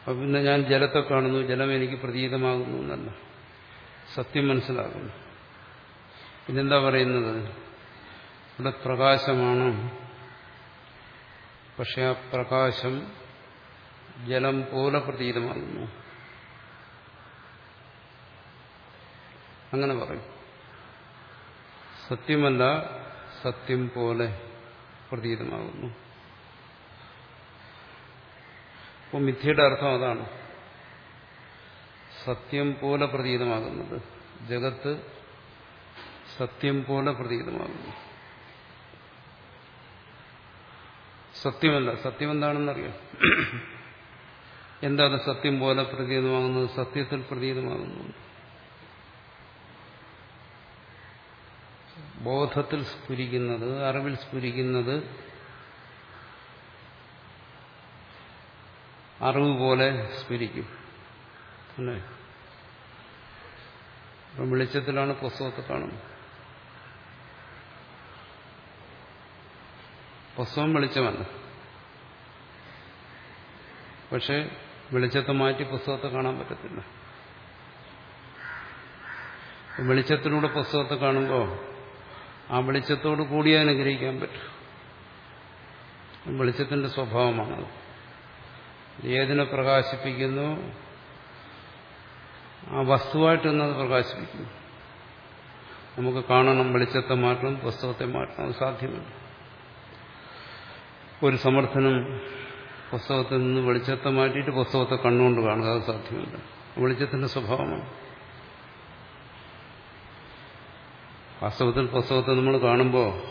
അപ്പൊ പിന്നെ ഞാൻ ജലത്തെ കാണുന്നു. ജലം എനിക്ക് പ്രതീതമാകുന്നു എന്നല്ല. സത്യം മനസ്സിലാകുന്നു. പിന്നെന്താ പറയുന്നത്? ഇവിടെ പ്രകാശമാണ്. പക്ഷെ ആ പ്രകാശം ജലം പോലെ പ്രതീതമാകുന്നു. അങ്ങനെ പറയും. സത്യമല്ല സത്യം പോലെ പ്രതീതമാകുന്നു. അപ്പോൾ മിഥ്യയുടെ അർത്ഥം അതാണ്. സത്യം പോലെ പ്രതീതമാകുന്നത്. ജഗത്ത് സത്യം പോലെ പ്രതീതമാകുന്നു. സത്യമല്ല സത്യം എന്താണെന്നറിയാം എന്താണ് സത്യം പോലെ പ്രതീതമാകുന്നത്? സത്യത്തിൽ പ്രതീതമാകുന്നു. ബോധത്തിൽ സ്ഫുരിക്കുന്നത് അറിവിൽ സ്ഫുരിക്കുന്നത് അറിവ് പോലെ സ്ഫുരിക്കും. അല്ലേ? വെളിച്ചത്തിലാണ് പുസ്തകത്തെ കാണുന്നത്. പുസ്തകം വെളിച്ചമല്ല. പക്ഷെ വെളിച്ചത്തെ മാറ്റി പുസ്തകത്തെ കാണാൻ പറ്റത്തില്ല. വെളിച്ചത്തിലൂടെ പുസ്തകത്തെ കാണുമ്പോൾ ആ വെളിച്ചത്തോട് കൂടി അനുഗ്രഹിക്കാൻ പറ്റും. വെളിച്ചത്തിന്റെ സ്വഭാവമാണ് ഏതിനെ പ്രകാശിപ്പിക്കുന്നു? ആ വസ്തുവായിട്ടൊന്നും അത് പ്രകാശിപ്പിക്കുന്നു. നമുക്ക് കാണണം വെളിച്ചത്തെ മാറ്റണം പുസ്തകത്തെ മാറ്റണം അത് സാധ്യമല്ല. ഒരു സമർത്ഥനം പുസ്തകത്തിൽ നിന്ന് വെളിച്ചത്തെ മാറ്റിയിട്ട് പുസ്തകത്തെ കണ്ണുകൊണ്ട് കാണുക അത് സാധ്യമല്ല. വെളിച്ചത്തിന്റെ സ്വഭാവമാണ്. വാസ്തവത്തിൽ പുസ്തകത്തെ നമ്മൾ കാണുമ്പോൾ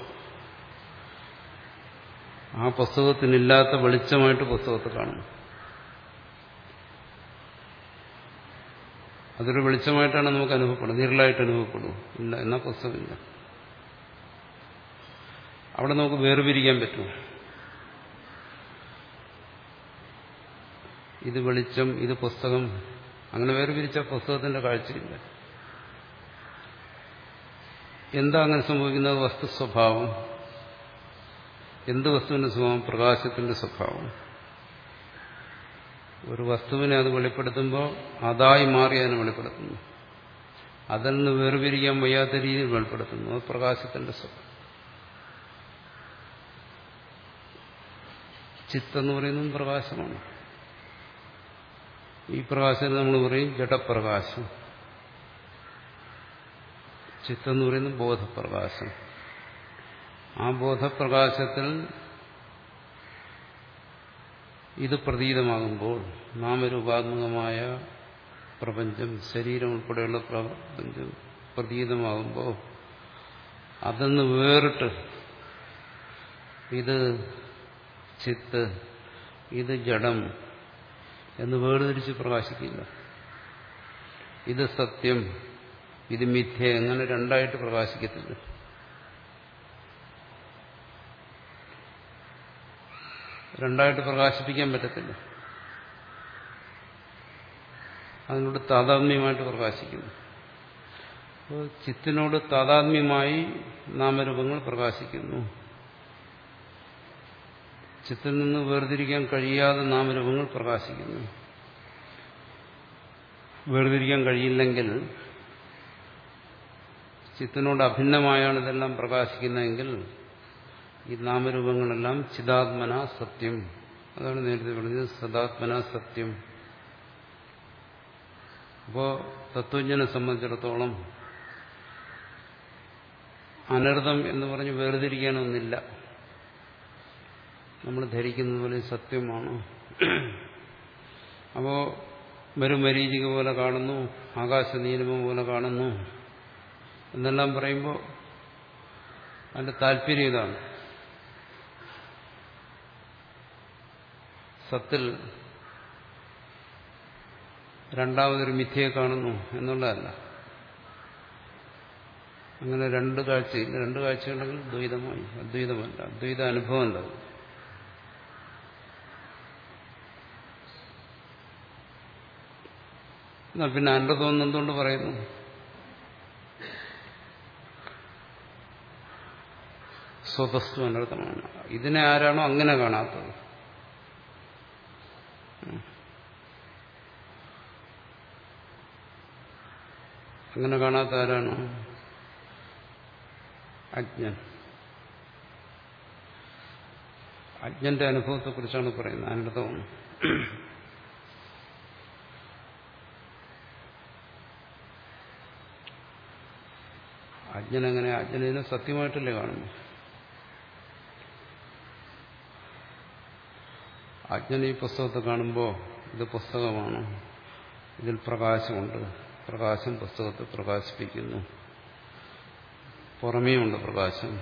ആ പുസ്തകത്തിനില്ലാത്ത വെളിച്ചമായിട്ട് പുസ്തകത്തെ കാണുന്നു. അതൊരു വെളിച്ചമായിട്ടാണ് നമുക്ക് അനുഭവപ്പെടുന്നത്. ഇരുളായിട്ട് അനുഭവപ്പെടും. ഇല്ല എന്നാ പുസ്തകമില്ല. അവിടെ നമുക്ക് വേർപിരിക്കാൻ പറ്റും. ഇത് വെളിച്ചം ഇത് പുസ്തകം അങ്ങനെ വേർപിരിച്ച പുസ്തകത്തിന്റെ കാഴ്ചയില്ല. എന്താ അങ്ങനെ സംഭവിക്കുന്നത്? വസ്തു സ്വഭാവം. എന്ത് വസ്തുവിന്റെ സ്വഭാവം? പ്രകാശത്തിന്റെ സ്വഭാവം. ഒരു വസ്തുവിനെ അത് വെളിപ്പെടുത്തുമ്പോൾ അതായി മാറി അതിനെ വെളിപ്പെടുത്തുന്നു. അതിൽ നിന്ന് വേർപിരിക്കാൻ വയ്യാത്ത രീതിയിൽ വെളിപ്പെടുത്തുന്നു. അത് പ്രകാശത്തിന്റെ സ്വഭാവം. ചിത്തെന്ന് പറയുന്നതും പ്രകാശമാണ്. ഈ പ്രകാശത്തിന് നമ്മൾ പറയും ജഡപ്രകാശം. ചിത്തെന്ന് പറയുന്നത് ബോധപ്രകാശം. ആ ബോധപ്രകാശത്തിൽ ഇത് പ്രതീതമാകുമ്പോൾ നാമരൂപാത്മകമായ പ്രപഞ്ചം ശരീരം ഉൾപ്പെടെയുള്ള പ്രപഞ്ചം പ്രതീതമാകുമ്പോൾ അതെന്ന് വേറിട്ട് ഇത് ചിത്ത് ഇത് ജഡം എന്ന് വേർതിരിച്ച് പ്രകാശിക്കില്ല. ഇത് സത്യം. ഇത് മിഥ്യ എങ്ങനെ രണ്ടായിട്ട് പ്രകാശിക്കത്തില്ല? രണ്ടായിട്ട് പ്രകാശിപ്പിക്കാൻ പറ്റത്തില്ല. അതിനോട് താതാത്മ്യമായിട്ട് പ്രകാശിക്കുന്നു. ചിത്തിനോട് താതാത്മ്യമായി നാമരൂപങ്ങൾ പ്രകാശിക്കുന്നു. ചിത്തിൽ നിന്ന് വേർതിരിക്കാൻ കഴിയാതെ നാമരൂപങ്ങൾ പ്രകാശിക്കുന്നു. വേർതിരിക്കാൻ കഴിയില്ലെങ്കിൽ ചിത്തിനോട് അഭിന്നമായാണ് ഇതെല്ലാം പ്രകാശിക്കുന്നതെങ്കിൽ ഈ നാമരൂപങ്ങളെല്ലാം ചിതാത്മന സത്യം. അതാണ് നേരത്തെ പറഞ്ഞത് സദാത്മന സത്യം. അപ്പോ തത്വജ്ഞനെ സംബന്ധിച്ചിടത്തോളം അനർത്ഥം എന്ന് പറഞ്ഞ് വേർതിരിക്കാനൊന്നില്ല നമ്മൾ ധരിക്കുന്നത് പോലെ സത്യമാണ്. അപ്പോ മരുമരീചിക പോലെ കാണുന്നു ആകാശ നിയമം പോലെ കാണുന്നു. എന്നെല്ലാം പറയുമ്പോൾ അതിന്റെ താല്പര്യം ഇതാണ്. സത്തിൽ രണ്ടാമതൊരു മിഥ്യയെ കാണുന്നു എന്നുള്ളതല്ല. അങ്ങനെ രണ്ട് കാഴ്ചയില്ല രണ്ട് കാഴ്ചയുണ്ടെങ്കിൽ ദ്വൈതമായി അദ്വൈതമല്ല അദ്വൈത അനുഭവം ഉണ്ടാവും എന്നാൽ പിന്നെ അനർത്ഥം എന്തുകൊണ്ട് പറയുന്നു? സ്വതസ്തു അനർത്ഥമാണ് ഇതിനെ ആരാണോ അങ്ങനെ കാണാത്തത്. അങ്ങനെ കാണാത്ത ആരാണോ? അജ്ഞൻ. അജ്ഞന്റെ അനുഭവത്തെക്കുറിച്ചാണ് പറയുന്നത്. അനർത്ഥം അജ്ഞനെങ്ങനെ അജ്ഞനെ സത്യമായിട്ടല്ലേ കാണുന്നു അജ്ഞൻ ഈ പുസ്തകത്തെ കാണുമ്പോൾ ഇത് പുസ്തകമാണ്. ഇതിൽ പ്രകാശമുണ്ട്. പ്രകാശം പുസ്തകത്തെ പ്രകാശിപ്പിക്കുന്നു. പുറമേയുണ്ട് പ്രകാശം.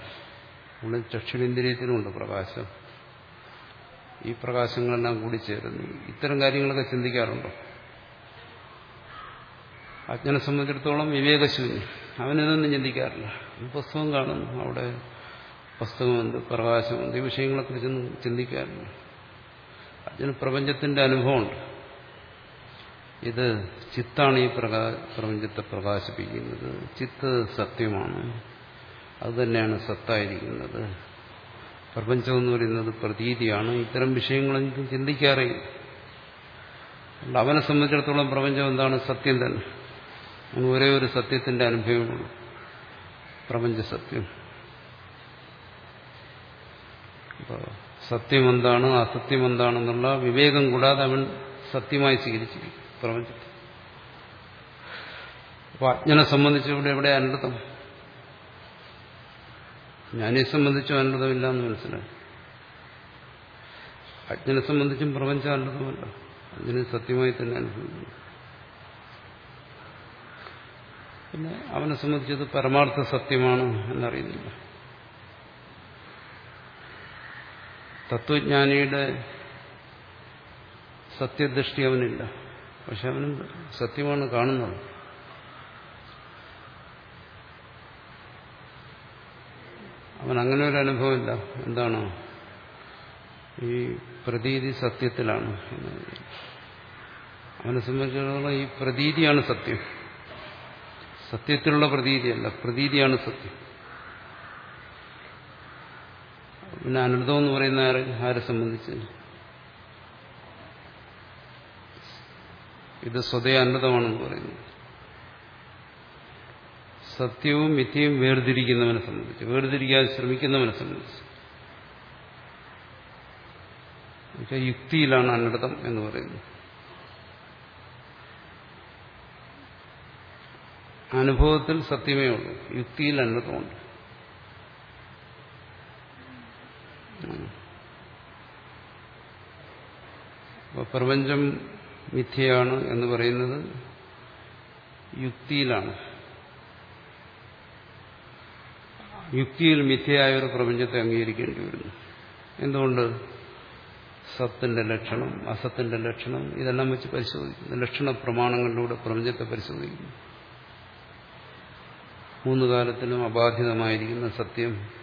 ഉള്ളിൽ ചക്ഷുരേന്ദ്രിയത്തിനുമുണ്ട് പ്രകാശം. ഈ പ്രകാശങ്ങളെല്ലാം കൂടി ചേരുന്നു. ഇത്തരം കാര്യങ്ങളൊക്കെ ചിന്തിക്കാറുണ്ടോ? അജ്ഞനെ സംബന്ധിച്ചിടത്തോളം വിവേകശൂന്യം അവനിതൊന്നും ചിന്തിക്കാറില്ല. പുസ്തകം കാണുന്നു. അവിടെ പുസ്തകമുണ്ട് പ്രകാശമുണ്ട്. ഈ വിഷയങ്ങളെക്കുറിച്ചൊന്നും ചിന്തിക്കാറില്ല. അതിന് പ്രപഞ്ചത്തിന്റെ അനുഭവമുണ്ട്. ഇത് ചിത്താണ് ഈ പ്രപഞ്ചത്തെ പ്രകാശിപ്പിക്കുന്നത്. ചിത്ത് സത്യമാണ്. അതുതന്നെയാണ് സത്തായിരിക്കുന്നത്. പ്രപഞ്ചം എന്ന് പറയുന്നത് പ്രതീതിയാണ്. ഇത്തരം വിഷയങ്ങളൊന്നും ചിന്തിക്കാറില്ല അവനെ സംബന്ധിച്ചിടത്തോളം പ്രപഞ്ചം എന്താണ് സത്യം തന്നെ. ഒരേ ഒരു സത്യത്തിന്റെ അനുഭവമുള്ളൂ. പ്രപഞ്ച സത്യം എന്താണ് അസത്യം എന്താണെന്നുള്ള വിവേകം കൂടാതെ അവൻ സത്യമായി സ്വീകരിച്ചിരിക്കും പ്രപഞ്ചത്തെ അപ്പൊ അജ്ഞനെ സംബന്ധിച്ച് ഇവിടെ എവിടെ അനർത്ഥം? ജ്ഞാനിയെ സംബന്ധിച്ചും അനർത്ഥമില്ല എന്ന് മനസ്സിലായി. അജ്ഞനെ സംബന്ധിച്ചും പ്രപഞ്ചം അനർത്ഥമല്ല. അതിന് സത്യമായി തന്നെ അനുഭവിക്കുന്നു പിന്നെ അവനെ സംബന്ധിച്ചത് പരമാർത്ഥ സത്യമാണ് എന്നറിയുന്നില്ല. തത്വജ്ഞാനിയുടെ സത്യദൃഷ്ടി അവനില്ല. പക്ഷെ അവനും സത്യമാണ് കാണുന്നത്. അവൻ അങ്ങനെ ഒരു അനുഭവമില്ല. എന്താണ്? ഈ പ്രതീതി സത്യത്തിലാണ് അവനെ സംബന്ധിച്ചിടത്തോളം ഈ പ്രതീതിയാണ് സത്യം. സത്യത്തിലുള്ള പ്രതീതിയല്ല പ്രതീതിയാണ് സത്യം. പിന്നെ അനർത്ഥം എന്ന് പറയുന്ന ആരെ? ആരെ സംബന്ധിച്ച്? ഇത് സ്വതേ അനർത്ഥമാണെന്ന് പറയുന്നു. സത്യവും മിഥ്യയും വേർതിരിക്കുന്നവനെ സംബന്ധിച്ച് വേർതിരിക്കാൻ ശ്രമിക്കുന്നവനെ സംബന്ധിച്ച്. യുക്തിയിലാണ് അനർത്ഥം എന്ന് പറയുന്നത് അനുഭവത്തിൽ സത്യമേ ഉള്ളൂ യുക്തിയിൽ അനർത്ഥമുണ്ട്. അപ്പോൾ പ്രപഞ്ചം മിഥ്യയാണ് എന്ന് പറയുന്നത് യുക്തിയിലാണ്. യുക്തിയിൽ മിഥ്യയായ ഒരു പ്രപഞ്ചത്തെ അംഗീകരിക്കേണ്ടി വരുന്നു. എന്തുകൊണ്ട്? സത്തിന്റെ ലക്ഷണം അസത്തിന്റെ ലക്ഷണം ഇതെല്ലാം വെച്ച് പരിശോധിക്കുന്നു. ലക്ഷണ പ്രമാണങ്ങളിലൂടെ പ്രപഞ്ചത്തെ പരിശോധിക്കുന്നു. മൂന്ന് കാലത്തിലും അബാധിതമായിരിക്കുന്ന സത്യം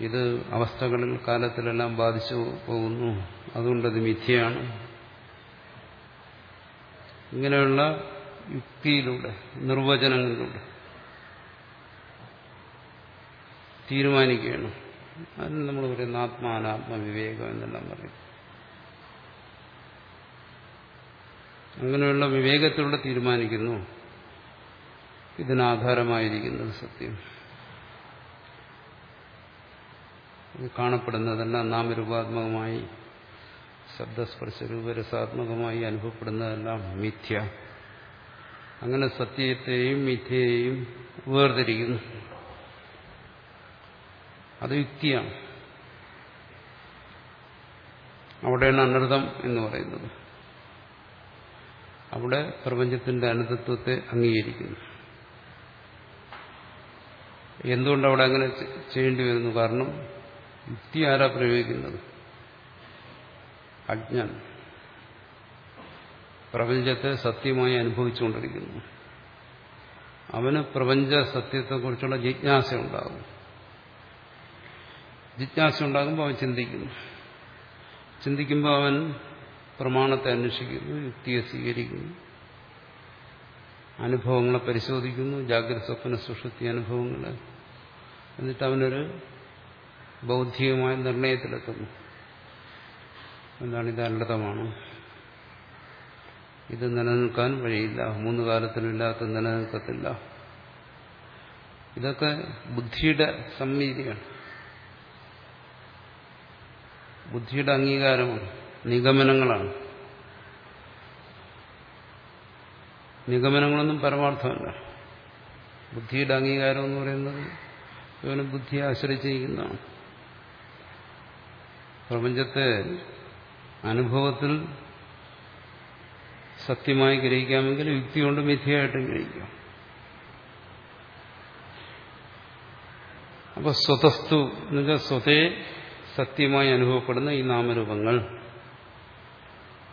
ഇത് അവസ്ഥകളിൽ കാലത്തിലെല്ലാം ബാധിച്ചു പോകുന്നു. അതുകൊണ്ടത് മിഥ്യയാണ്. ഇങ്ങനെയുള്ള യുക്തിയിലൂടെ നിർവചനങ്ങളിലൂടെ തീരുമാനിക്കുകയാണ്. അതിന് നമ്മൾ പറയുന്ന ആത്മാനാത്മവിവേകം എന്നെല്ലാം പറയും. അങ്ങനെയുള്ള വിവേകത്തിലൂടെ തീരുമാനിക്കുന്നു. ഇതിനാധാരമായിരിക്കുന്നത് സത്യം. കാണപ്പെടുന്നതെല്ലാം നാമരൂപാത്മകമായി ശബ്ദസ്പർശ രൂപരസാത്മകമായി അനുഭവപ്പെടുന്നതെല്ലാം മിഥ്യ. അങ്ങനെ സത്യത്തെയും മിഥ്യയെയും വേർതിരിക്കുന്നു. അത് യുക്തിയാണ്. അവിടെയാണ് അനർത്ഥം എന്ന് പറയുന്നത്. അവിടെ പ്രപഞ്ചത്തിന്റെ അനന്തത്വത്തെ അംഗീകരിക്കുന്നു. എന്തുകൊണ്ട് അവിടെ അങ്ങനെ ചെയ്യേണ്ടി വരുന്നു? കാരണം യുക്തി ആരാ പ്രയോഗിക്കുന്നത്? അജ്ഞൻ. പ്രപഞ്ചത്തെ സത്യമായി അനുഭവിച്ചുകൊണ്ടിരിക്കുന്നു. അവന് പ്രപഞ്ച സത്യത്തെക്കുറിച്ചുള്ള ജിജ്ഞാസ ഉണ്ടാകും ജിജ്ഞാസ ഉണ്ടാകുമ്പോൾ അവൻ ചിന്തിക്കുന്നു. ചിന്തിക്കുമ്പോൾ അവൻ പ്രമാണത്തെ അന്വേഷിക്കുന്നു യുക്തിയെ സ്വീകരിക്കുന്നു അനുഭവങ്ങളെ പരിശോധിക്കുന്നു ജാഗ്രത സ്വപ്ന സുഷുപ്തി അനുഭവങ്ങൾ എന്നിട്ട് അവനൊരു ബൗദ്ധികമായ നിർണയത്തിലെത്തുന്നു. എന്താണ് ഇത് അനർത്ഥമാണ്? ഇത് നിലനിൽക്കാൻ വഴിയില്ല. മൂന്ന് കാലത്തിനില്ലാത്ത നിലനിൽക്കത്തില്ല. ഇതൊക്കെ ബുദ്ധിയുടെ സംവീതിയാണ് ബുദ്ധിയുടെ അംഗീകാരമാണ്. നിഗമനങ്ങളാണ്. നിഗമനങ്ങളൊന്നും പരമാർത്ഥമല്ല. ബുദ്ധിയുടെ അംഗീകാരം എന്ന് പറയുന്നത് ഇവന് ബുദ്ധിയെ ആശ്രയിച്ചിരിക്കുന്നതാണ്. പ്രപഞ്ചത്തെ അനുഭവത്തിൽ സത്യമായി ഗ്രഹിക്കാമെങ്കിൽ യുക്തി കൊണ്ട് മിഥ്യയായിട്ടും ഗ്രഹിക്കാം. അപ്പൊ സ്വതസ്തു എന്നുവെച്ചാൽ സ്വതേ സത്യമായി അനുഭവപ്പെടുന്ന ഈ നാമരൂപങ്ങൾ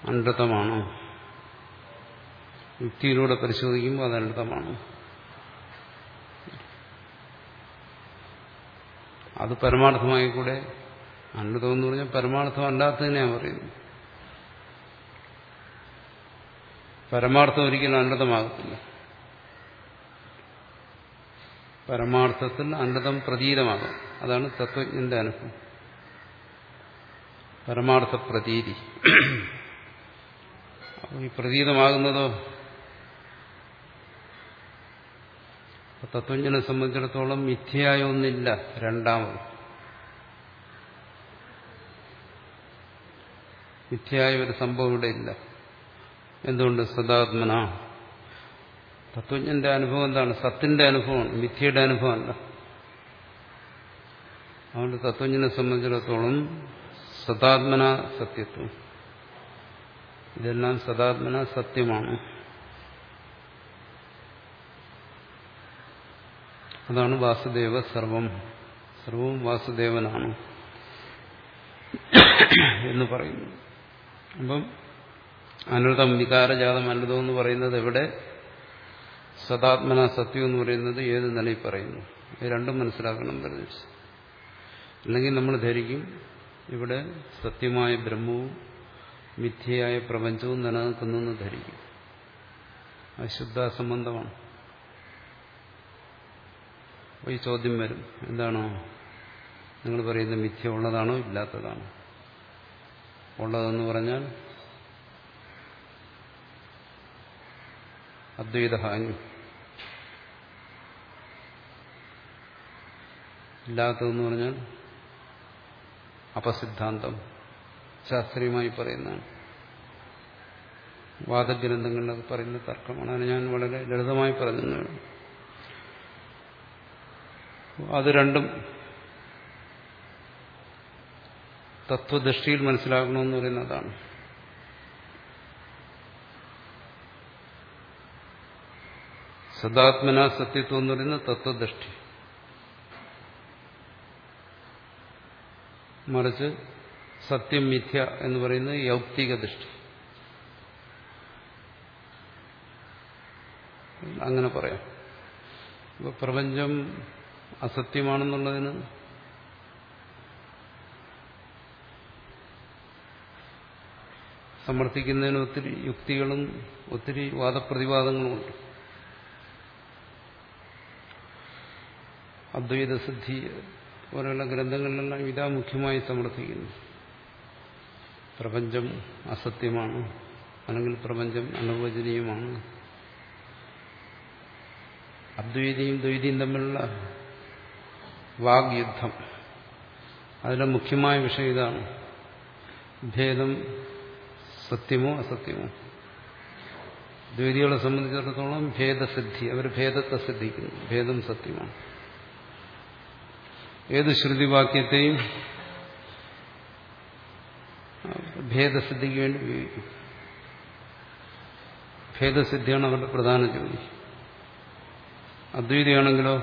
അനർത്ഥമാണ്. യുക്തിയിലൂടെ പരിശോധിക്കുമ്പോൾ അത് അനർത്ഥമാണ്. അത് പരമാർത്ഥമായി കൂടെ അനർത്ഥം എന്ന് പറഞ്ഞാൽ പരമാർത്ഥം അല്ലാത്തതിനെയാണ് പറയുന്നത്. പരമാർത്ഥം ഒരിക്കലും അനർത്ഥമാകത്തില്ല. പരമാർത്ഥത്തിൽ അനർത്ഥം പ്രതീതമാകാം. അതാണ് തത്വജ്ഞന്റെ അനുഭവം. പരമാർത്ഥ പ്രതീതി അപ്പോൾ ഈ പ്രതീതമാകുന്നതോ തത്വജ്ഞനെ സംബന്ധിച്ചിടത്തോളം മിഥ്യയായ ഒന്നില്ല രണ്ടാമത്. മിഥ്യയായ ഒരു സംഭവം ഇവിടെ ഇല്ല. എന്തുകൊണ്ട്? സദാത്മന. തത്വജ്ഞന്റെ അനുഭവം എന്താണ്? സത്തിന്റെ അനുഭവമാണ് മിഥ്യയുടെ അനുഭവമല്ല അതുകൊണ്ട് തത്വജ്ഞനെ സംബന്ധിച്ചിടത്തോളം സദാത്മന സത്യത്വം. ഇതെല്ലാം സദാത്മന സത്യമാണ്. അതാണ് വാസുദേവ സർവം. സർവവും വാസുദേവനാണ് എന്ന് പറയുന്നു. അപ്പം അനൃതം വികാരജാതം അനൃതം എന്ന് പറയുന്നത് എവിടെ? സദാത്മന സത്യം എന്ന് പറയുന്നത് ഏത് നിലയിൽ പറയുന്നു? ഇത് രണ്ടും മനസ്സിലാക്കണം പറഞ്ഞു അല്ലെങ്കിൽ നമ്മൾ ധരിക്കും ഇവിടെ സത്യമായ ബ്രഹ്മവും മിഥ്യയായ പ്രപഞ്ചവും നിലനിൽക്കുന്നു എന്ന് ധരിക്കും. അശുദ്ധ സംബന്ധമാണ് ഈ ചോദ്യം വരും. എന്താണോ? നിങ്ങൾ പറയുന്നത് മിഥ്യ ഉള്ളതാണോ ഇല്ലാത്തതാണോ? ഉള്ളതെന്ന് പറഞ്ഞാൽ അദ്വൈതഹാനി ഇല്ലാത്തതെന്ന് പറഞ്ഞാൽ അപസിദ്ധാന്തം ശാസ്ത്രീയമായി പറയുന്നതാണ്. വാദഗ്രന്ഥങ്ങളിൽ പറയുന്ന തർക്കമാണ്. അതിന് ഞാൻ വളരെ ലളിതമായി പറഞ്ഞു അത് രണ്ടും തത്വദൃഷ്ടിയിൽ മനസ്സിലാക്കണമെന്ന് പറയുന്നതാണ്. സദാത്മന സത്യത്വം എന്ന് പറയുന്ന തത്വദൃഷ്ടി. മറിച്ച് സത്യം മിഥ്യ എന്ന് പറയുന്നത് യൗക്തിക ദൃഷ്ടി. അങ്ങനെ പറയാം. പ്രപഞ്ചം അസത്യമാണെന്നുള്ളതിന് സമർത്ഥിക്കുന്നതിന് ഒത്തിരി യുക്തികളും ഒത്തിരി വാദപ്രതിവാദങ്ങളുമുണ്ട് അദ്വൈത സിദ്ധി പോലെയുള്ള ഗ്രന്ഥങ്ങളിലെല്ലാം ഇതാ മുഖ്യമായി സമർത്ഥിക്കുന്നു. പ്രപഞ്ചം അസത്യമാണ് അല്ലെങ്കിൽ പ്രപഞ്ചം അനുവചനീയമാണ്. അദ്വൈതിയും ദ്വൈതിയും തമ്മിലുള്ള വാഗ്യുദ്ധം. അതിലെ മുഖ്യമായ വിഷയം ഇതാണ്. ഭേദം സത്യമോ അസത്യമോ? ദ്വൈതികളെ സംബന്ധിച്ചിടത്തോളം ഭേദസിദ്ധി അവർ ഭേദത്തെ സിദ്ധിക്കുന്നു. ഭേദം സത്യമാണ് ഏത് ശ്രുതിവാക്യത്തെയും ഭേദസിദ്ധിക്ക് വേണ്ടി ഉപയോഗിക്കും. ഭേദസിദ്ധിയാണ് അവരുടെ പ്രധാന ജോലി. അദ്വൈതിയാണെങ്കിലോ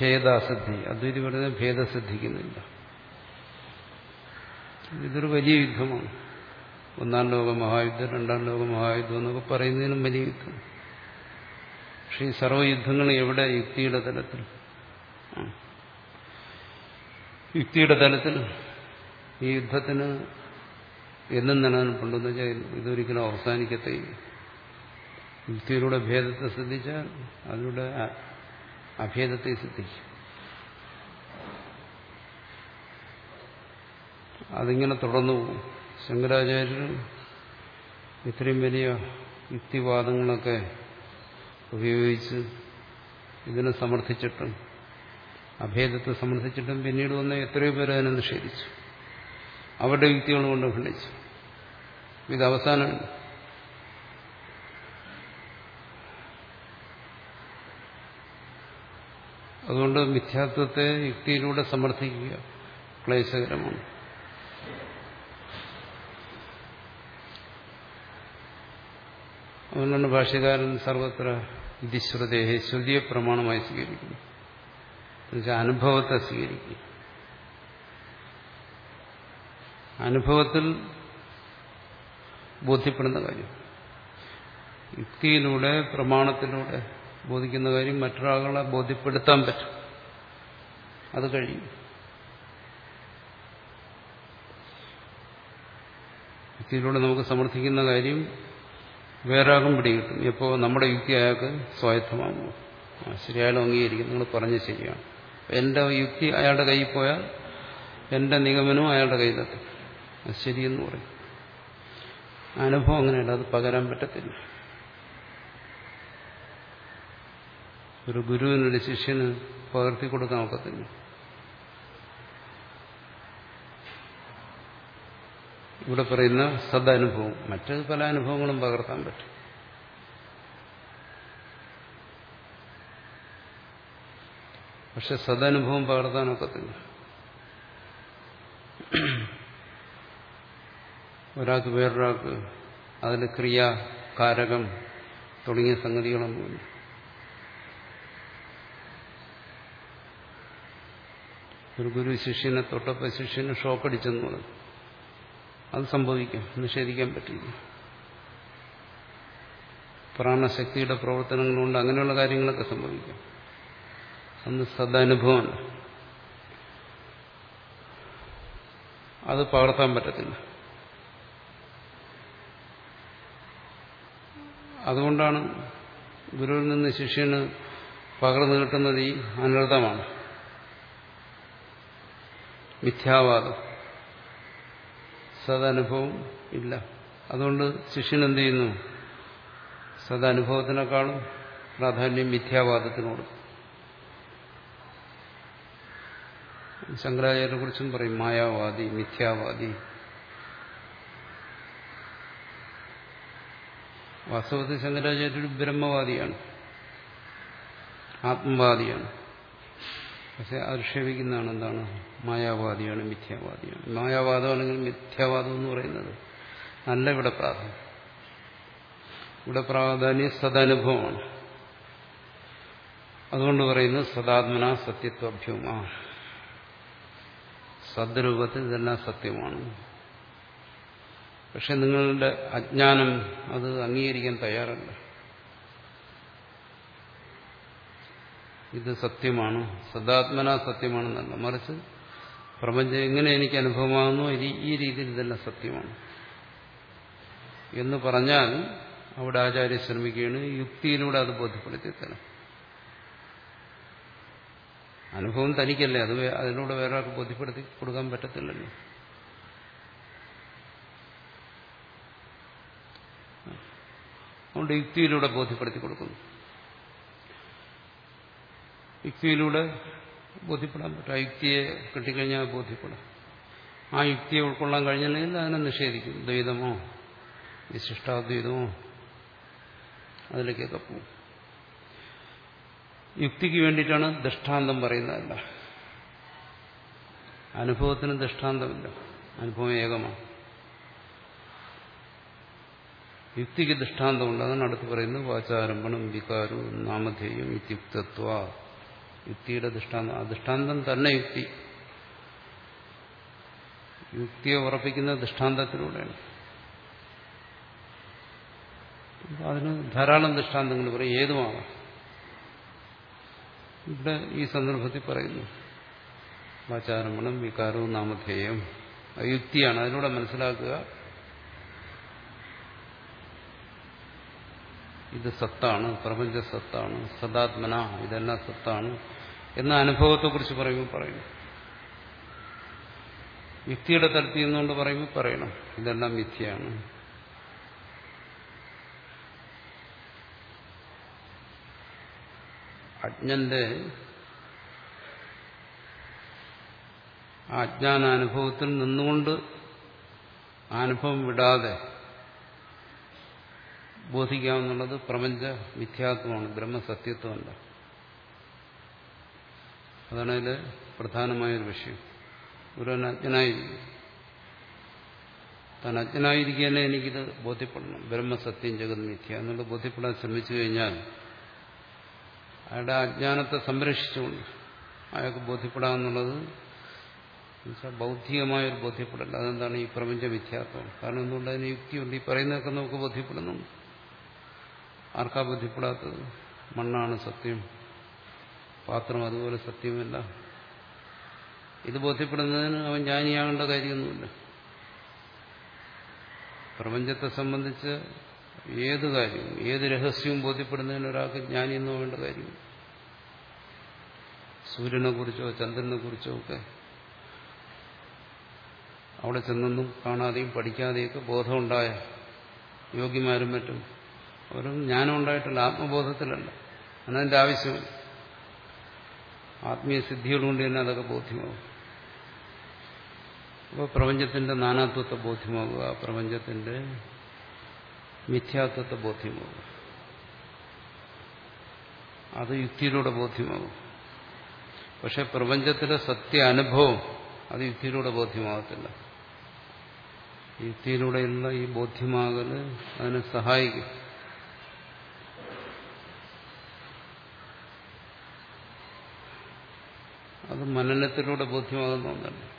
ഭേദാസിദ്ധി. അദ്വൈതി പറയുന്നത് ഭേദസിദ്ധിക്കുന്നില്ല. ഇതൊരു വലിയ യുദ്ധമാണ്. ഒന്നാം ലോക മഹായുദ്ധം രണ്ടാം ലോക മഹായുദ്ധം എന്നൊക്കെ പറയുന്നതിനും വലിയ യുദ്ധം. പക്ഷെ ഈ സർവയുദ്ധങ്ങൾ എവിടെ? യുക്തിയുടെ തലത്തിൽ. യുക്തിയുടെ തലത്തിൽ ഈ യുദ്ധത്തിന് എന്നും നിലനിൽപ്പുണ്ടെന്ന് വെച്ചാൽ ഇതൊരിക്കലും അവസാനിക്കത്തേ യുക്തിയിലൂടെ ഭേദത്തെ സിദ്ധിച്ചാൽ അതിലൂടെ അഭേദത്തെ സിദ്ധിക്കും അതിങ്ങനെ തുടർന്നു പോകും. ശങ്കരാചാര്യർ ഇത്രയും വലിയ യുക്തിവാദങ്ങളൊക്കെ ഉപയോഗിച്ച് ഇതിനെ സമർത്ഥിച്ചിട്ടും അഭേദത്തെ സമർത്ഥിച്ചിട്ടും പിന്നീട് വന്ന എത്രയോ പേര് അതിനെ നിഷേധിച്ചു. അവരുടെ യുക്തികൾ കൊണ്ട് ഖണ്ഡിച്ചു. ഇത് അവസാനം അതുകൊണ്ട് മിഥ്യാത്വത്തെ യുക്തിയിലൂടെ സമർത്ഥിക്കുക ക്ലേശകരമാണ്. അതുകൊണ്ടാണ് ഭാഷ്യകാരൻ സർവത്ര ഇതിശ്രുതയെ ശ്രുതിയെ പ്രമാണമായി സ്വീകരിക്കുന്നു. എന്നുവെച്ചാൽ അനുഭവത്തെ സ്വീകരിക്കും അനുഭവത്തിൽ ബോധ്യപ്പെടുന്ന കാര്യം. യുക്തിയിലൂടെ പ്രമാണത്തിലൂടെ ബോധിക്കുന്ന കാര്യം മറ്റൊരാളെ ബോധ്യപ്പെടുത്താൻ പറ്റും. അത് കഴിയും. യുക്തിയിലൂടെ നമുക്ക് സമർത്ഥിക്കുന്ന കാര്യം വേറാകും പിടികിട്ടും. ഇപ്പോൾ നമ്മുടെ യുക്തി അയാൾക്ക് സ്വായത്തമാകുന്നു. ശരിയായാലും അംഗീകരിക്കും. നിങ്ങൾ പറഞ്ഞ് ശരിയാണ്. എന്റെ യുക്തി അയാളുടെ കയ്യിൽ പോയാൽ എന്റെ നിഗമനവും അയാളുടെ കയ്യിലെത്തും അത് ശരിയെന്ന് പറയും. അനുഭവം അങ്ങനെയല്ല. അത് പകരാൻ പറ്റത്തില്ല. ഒരു ഗുരുവിനൊരു ശിഷ്യന് പകർത്തി കൊടുക്കാൻ ഒക്കത്തില്ല. ഇവിടെ പറയുന്ന സദനുഭവം. മറ്റ് പല അനുഭവങ്ങളും പകർത്താൻ പറ്റും. പക്ഷെ സദനുഭവം പകർത്താനൊക്കത്തില്ല. ഒരാൾക്ക് വേറൊരാൾക്ക് അതിന് ക്രിയ കാരകം തുടങ്ങിയ സംഗതികളൊന്നുമില്ല. ഒരു ഗുരു ശിഷ്യനെ തൊട്ടപ്പോൾ ശിഷ്യന് ഷോക്കടിച്ചെന്ന് പറഞ്ഞു. അത് സംഭവിക്കും. നിഷേധിക്കാൻ പറ്റില്ല. പ്രാണശക്തിയുടെ പ്രവർത്തനങ്ങൾ കൊണ്ട് അങ്ങനെയുള്ള കാര്യങ്ങളൊക്കെ സംഭവിക്കും. അന്ന് സദാനുഭവമാണ് അത് പകർത്താൻ പറ്റത്തില്ല. അതുകൊണ്ടാണ് ഗുരുവിൽ നിന്ന് ശിഷ്യന് പകർന്നു കിട്ടുന്നത് ഈ അനർത്ഥമാണ്. മിഥ്യാവാദം. സദനുഭവം ഇല്ല. അതുകൊണ്ട് ശിഷ്യൻ എന്ത് ചെയ്യുന്നു? സദനുഭവത്തിനേക്കാളും പ്രാധാന്യം മിഥ്യാവാദത്തിനോട്. ശങ്കരാചാര്യനെ കുറിച്ചും പറയും മായാവാദി മിഥ്യാവാദി. വാസ്തവത്തിൽ ശങ്കരാചാര്യ ഒരു ബ്രഹ്മവാദിയാണ്. ആത്മവാദിയാണ്. പക്ഷെ അധിക്ഷേപിക്കുന്നതാണ് എന്താണ് മായാവാദിയാണ് മിഥ്യാവാദിയാണ്. മായാവാദമാണെങ്കിൽ മിഥ്യാവാദം എന്ന് പറയുന്നത് നല്ല ഇവിടെ പ്രാധാന്യം. ഇവിടെ പ്രാധാന്യം സദനുഭവമാണ്. അതുകൊണ്ട് പറയുന്നത് സദാത്മന സത്യത്വഭ്യമാ. സദ്രൂപത്തിൽ ഇതെല്ലാം സത്യമാണ്. പക്ഷെ നിങ്ങളുടെ അജ്ഞാനം അത് അംഗീകരിക്കാൻ തയ്യാറല്ല. ഇത് സത്യമാണ്. സദാത്മന സത്യമാണെന്നല്ല. മറിച്ച് പ്രപഞ്ചം എങ്ങനെ എനിക്ക് അനുഭവമാകുന്നു ഈ രീതിയിൽ ഇതെല്ലാം സത്യമാണ്. എന്ന് പറഞ്ഞാൽ അവിടെ ആചാര്യ ശ്രമിക്കുകയാണ്. യുക്തിയിലൂടെ അത് ബോധ്യപ്പെടുത്തി തരാം. അനുഭവം തനിക്കല്ലേ? അത് അതിലൂടെ വേറെ ആൾക്ക് ബോധ്യപ്പെടുത്തി കൊടുക്കാൻ പറ്റത്തില്ലല്ലോ. അതുകൊണ്ട് യുക്തിയിലൂടെ ബോധ്യപ്പെടുത്തി കൊടുക്കുന്നു. യുക്തിയിലൂടെ ബോധ്യപ്പെടാൻ പറ്റും. ആ യുക്തിയെ കിട്ടിക്കഴിഞ്ഞാൽ ബോധ്യപ്പെടാം. ആ യുക്തിയെ ഉൾക്കൊള്ളാൻ കഴിഞ്ഞില്ലെങ്കിൽ അതിനെ നിഷേധിക്കും. ദ്വൈതമോ വിശിഷ്ടാദ്വൈതമോ അതിലേക്കൊക്കെ പോകും. യുക്തിക്ക് വേണ്ടിയിട്ടാണ് ദൃഷ്ടാന്തം പറയുന്നതല്ല. അനുഭവത്തിന് ദൃഷ്ടാന്തമില്ല. അനുഭവം ഏകമാണ്. യുക്തിക്ക് ദൃഷ്ടാന്തമുണ്ട്. അതാണ് അടുത്ത് പറയുന്നത് വാചാരംഭണം വികാരവും നാമധേയം ഇത്യുക്തത്വ. യുക്തിയുടെ ദൃഷ്ടാന്തം ആ ദൃഷ്ടാന്തം തന്നെ യുക്തി. യുക്തിയെ ഉറപ്പിക്കുന്ന ദൃഷ്ടാന്തത്തിലൂടെയാണ്. അതിന് ധാരാളം ദൃഷ്ടാന്തങ്ങൾ പറയും ഏതുമാണ്? ഇവിടെ ഈ സന്ദർഭത്തിൽ പറയുന്നു വാചാരമണം വികാരവും നാമധേയം യുക്തിയാണ് അതിലൂടെ മനസ്സിലാക്കുക. ഇത് സത്താണ് പ്രപഞ്ച സത്താണ് സദാത്മന ഇതെല്ലാം സത്താണ്. എന്ന അനുഭവത്തെക്കുറിച്ച് പറയുമ്പോൾ പറയുന്നു യുക്തിയുടെ തലത്തിൽ നിന്നുകൊണ്ട് പറയുമ്പോൾ പറയണം. ഇതെല്ലാം മിഥ്യയാണ്. അജ്ഞന്റെ അജ്ഞാന അനുഭവത്തിൽ നിന്നുകൊണ്ട് അനുഭവം വിടാതെ ബോധിക്കാമെന്നുള്ളത് പ്രപഞ്ച മിഥ്യാത്വമാണ് ബ്രഹ്മസത്യത്വമല്ല. അതാണ് അതിലെ പ്രധാനമായൊരു വിഷയം. ഗുരുവൻ അജ്ഞനായിരിക്കും താൻ അജ്ഞനായിരിക്കാനേ എനിക്കിത് ബോധ്യപ്പെടണം. ബ്രഹ്മസത്യം ജഗത് മിഥ്യ എന്നുള്ളത് ബോധ്യപ്പെടാൻ ശ്രമിച്ചു കഴിഞ്ഞാൽ അയാളുടെ അജ്ഞാനത്തെ സംരക്ഷിച്ചുകൊണ്ട് അയാൾക്ക് ബോധ്യപ്പെടാമെന്നുള്ളത് എന്നുവെച്ചാൽ ബൗദ്ധികമായൊരു ബോധ്യപ്പെടൽ. അതെന്താണ് ഈ പ്രപഞ്ച മിഥ്യാത്വം? കാരണം എന്തുകൊണ്ട് അതിന് യുക്തിയുണ്ട്? ഈ പറയുന്നതൊക്കെ നമുക്ക് ബോധ്യപ്പെടുന്നുണ്ട്. ആർക്കാ ബോധ്യപ്പെടാത്തത്? മണ്ണാണ് സത്യം. പാത്രം അതുപോലെ സത്യമല്ല. ഇത് ബോധ്യപ്പെടുന്നതിന് അവൻ ജ്ഞാനിയാകേണ്ട കാര്യമൊന്നുമില്ല. പ്രപഞ്ചത്തെ സംബന്ധിച്ച് ഏത് കാര്യവും ഏത് രഹസ്യവും ബോധ്യപ്പെടുന്നതിന് ഒരാൾക്ക് ജ്ഞാനിയെന്ന് വേണ്ട കാര്യം സൂര്യനെ കുറിച്ചോ ചന്ദ്രനെ കുറിച്ചോ ഒക്കെ അവിടെ ചെന്നൊന്നും കാണാതെയും പഠിക്കാതെയൊക്കെ ബോധമുണ്ടായ യോഗ്യമാരും മറ്റും അവരും ജ്ഞാനം ആത്മബോധത്തിലല്ല. അതിന്റെ ആവശ്യമില്ല. ആത്മീയ സിദ്ധികളുകൊണ്ട് തന്നെ അതൊക്കെ ബോധ്യമാകും അപ്പോൾ പ്രപഞ്ചത്തിന്റെ നാനാത്വത്തെ ബോധ്യമാകുക പ്രപഞ്ചത്തിന്റെ മിഥ്യാത്വത്തെ ബോധ്യമാകുക അത് യുക്തിയിലൂടെ ബോധ്യമാകും പക്ഷെ പ്രപഞ്ചത്തിലെ സത്യ അനുഭവം അത് യുക്തിയിലൂടെ ബോധ്യമാകത്തില്ല യുക്തിയിലൂടെയുള്ള ഈ ബോധ്യമാകൽ അതിനെ സഹായിക്കും. അത് മനനത്തിലൂടെ ബോധ്യമാകുന്ന ഒന്നല്ല.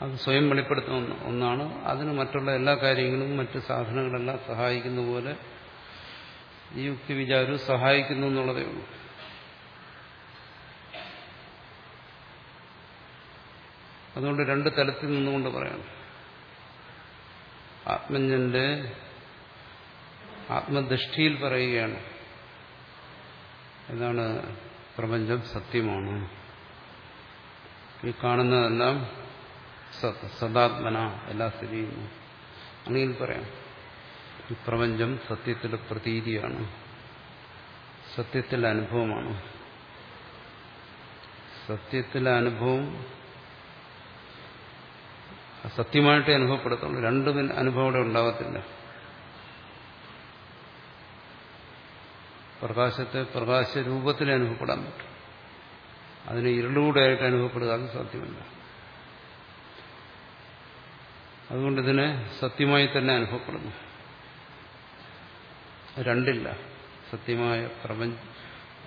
അത് സ്വയം വെളിപ്പെടുത്തുന്ന ഒന്നാണ്. അതിന് മറ്റുള്ള എല്ലാ കാര്യങ്ങളും മറ്റ് സാധനങ്ങളെല്ലാം സഹായിക്കുന്ന പോലെ ഈ യുക്തി വിചാരവും സഹായിക്കുന്നു എന്നുള്ളതേ ഉള്ളൂ. അതുകൊണ്ട് രണ്ട് തലത്തിൽ നിന്നുകൊണ്ട് പറയണം. ആത്മജ്ഞന്റെ ആത്മദൃഷ്ടിയിൽ പറയുകയാണ്. എന്താണ് പ്രപഞ്ചം സത്യമാണ്. ഈ കാണുന്നതെല്ലാം സദാത്മന എല്ലാ സ്ഥിതി ചെയ്യുന്നു പറയാം. ഈ പ്രപഞ്ചം സത്യത്തിലെ പ്രതീതിയാണ്. സത്യത്തിലെ അനുഭവമാണ്. സത്യത്തിലെ അനുഭവം സത്യമായിട്ട് അനുഭവപ്പെടുത്തുള്ളൂ. രണ്ടും അനുഭവം ഇവിടെ ഉണ്ടാകത്തില്ല. പ്രകാശത്തെ പ്രകാശ രൂപത്തിൽ അനുഭവപ്പെടാൻ പറ്റും. അതിന് ഇരുളൂടെയായിട്ട് അനുഭവപ്പെടുക അത് സാധ്യമല്ല. അതുകൊണ്ട് ഇതിനെ സത്യമായി തന്നെ അനുഭവപ്പെടുന്നു. രണ്ടില്ല. സത്യമായ പ്രപഞ്ച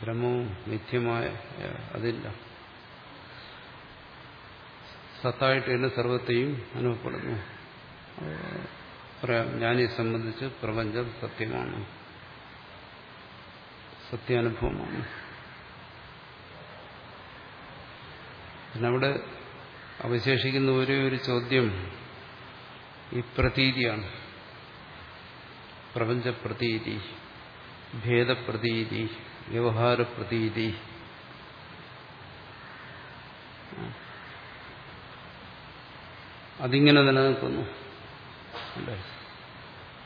ബ്രഹ്മവും മിഥ്യമായ അതില്ല. സത്തായിട്ട് തന്നെ സർവത്തെയും അനുഭവപ്പെടുന്നു. പറയാം ഞാനീ സംബന്ധിച്ച് പ്രപഞ്ചം സത്യമാണ്. സത്യാനുഭവമാണ്. പിന്നെ അവിടെ അവശേഷിക്കുന്ന ഒരേ ഒരു ചോദ്യം ഈ പ്രതീതിയാണ്. പ്രപഞ്ചപ്രതീതി ഭേദപ്രതീതി വ്യവഹാര പ്രതീതി അതിങ്ങനെ നിലനിൽക്കുന്നു. അല്ലേ?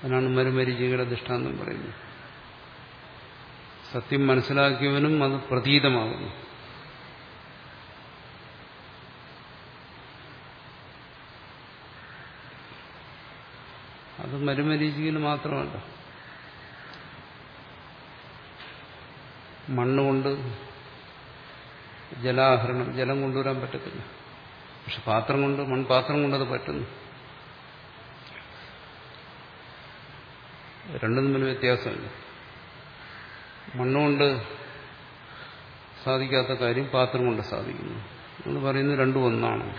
അതിനാണ് മരുമരിചികളുടെ ദൃഷ്ടാന്തം പറയുന്നത്. സത്യം മനസ്സിലാക്കിയവനും അത് പ്രതീതമാകുന്നു. അത് മരുമരീചിയിൽ മാത്രമല്ല. മണ്ണുകൊണ്ട് ജലാഹരണം ജലം കൊണ്ടുവരാൻ പറ്റത്തില്ല. പക്ഷെ പാത്രം കൊണ്ട് മൺപാത്രം കൊണ്ടത് പറ്റുന്നു. രണ്ടും തമ്മിൽ വ്യത്യാസമില്ല. മണ്ണുകൊണ്ട് സാധിക്കാത്ത കാര്യം പാത്രം കൊണ്ട് സാധിക്കുന്നു. എന്ന് പറയുന്നത് രണ്ടും ഒന്നാണ്.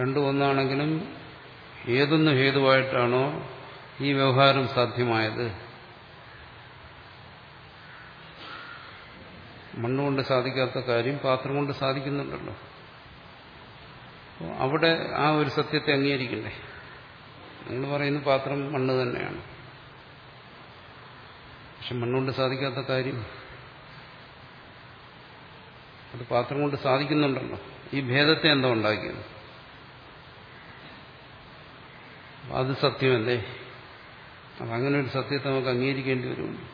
രണ്ടും ഒന്നാണെങ്കിലും ഏതൊന്ന് ഹേതുവായിട്ടാണോ ഈ വ്യവഹാരം സാധ്യമായത്. മണ്ണുകൊണ്ട് സാധിക്കാത്ത കാര്യം പാത്രം കൊണ്ട് സാധിക്കുന്നുണ്ടല്ലോ. അവിടെ ആ ഒരു സത്യത്തെ അംഗീകരിക്കണ്ടേ? നിങ്ങൾ പറയുന്ന പാത്രം മണ്ണ് തന്നെയാണ്. പക്ഷെ മണ്ണുകൊണ്ട് സാധിക്കാത്ത കാര്യം. അത് പാത്രം കൊണ്ട് സാധിക്കുന്നുണ്ടല്ലോ. ഈ ഭേദത്തെ എന്തോ ഉണ്ടാക്കിയത്? അത് സത്യമല്ലേ? അതങ്ങനെ ഒരു സത്യത്തെ നമുക്ക് അംഗീകരിക്കേണ്ടി വരും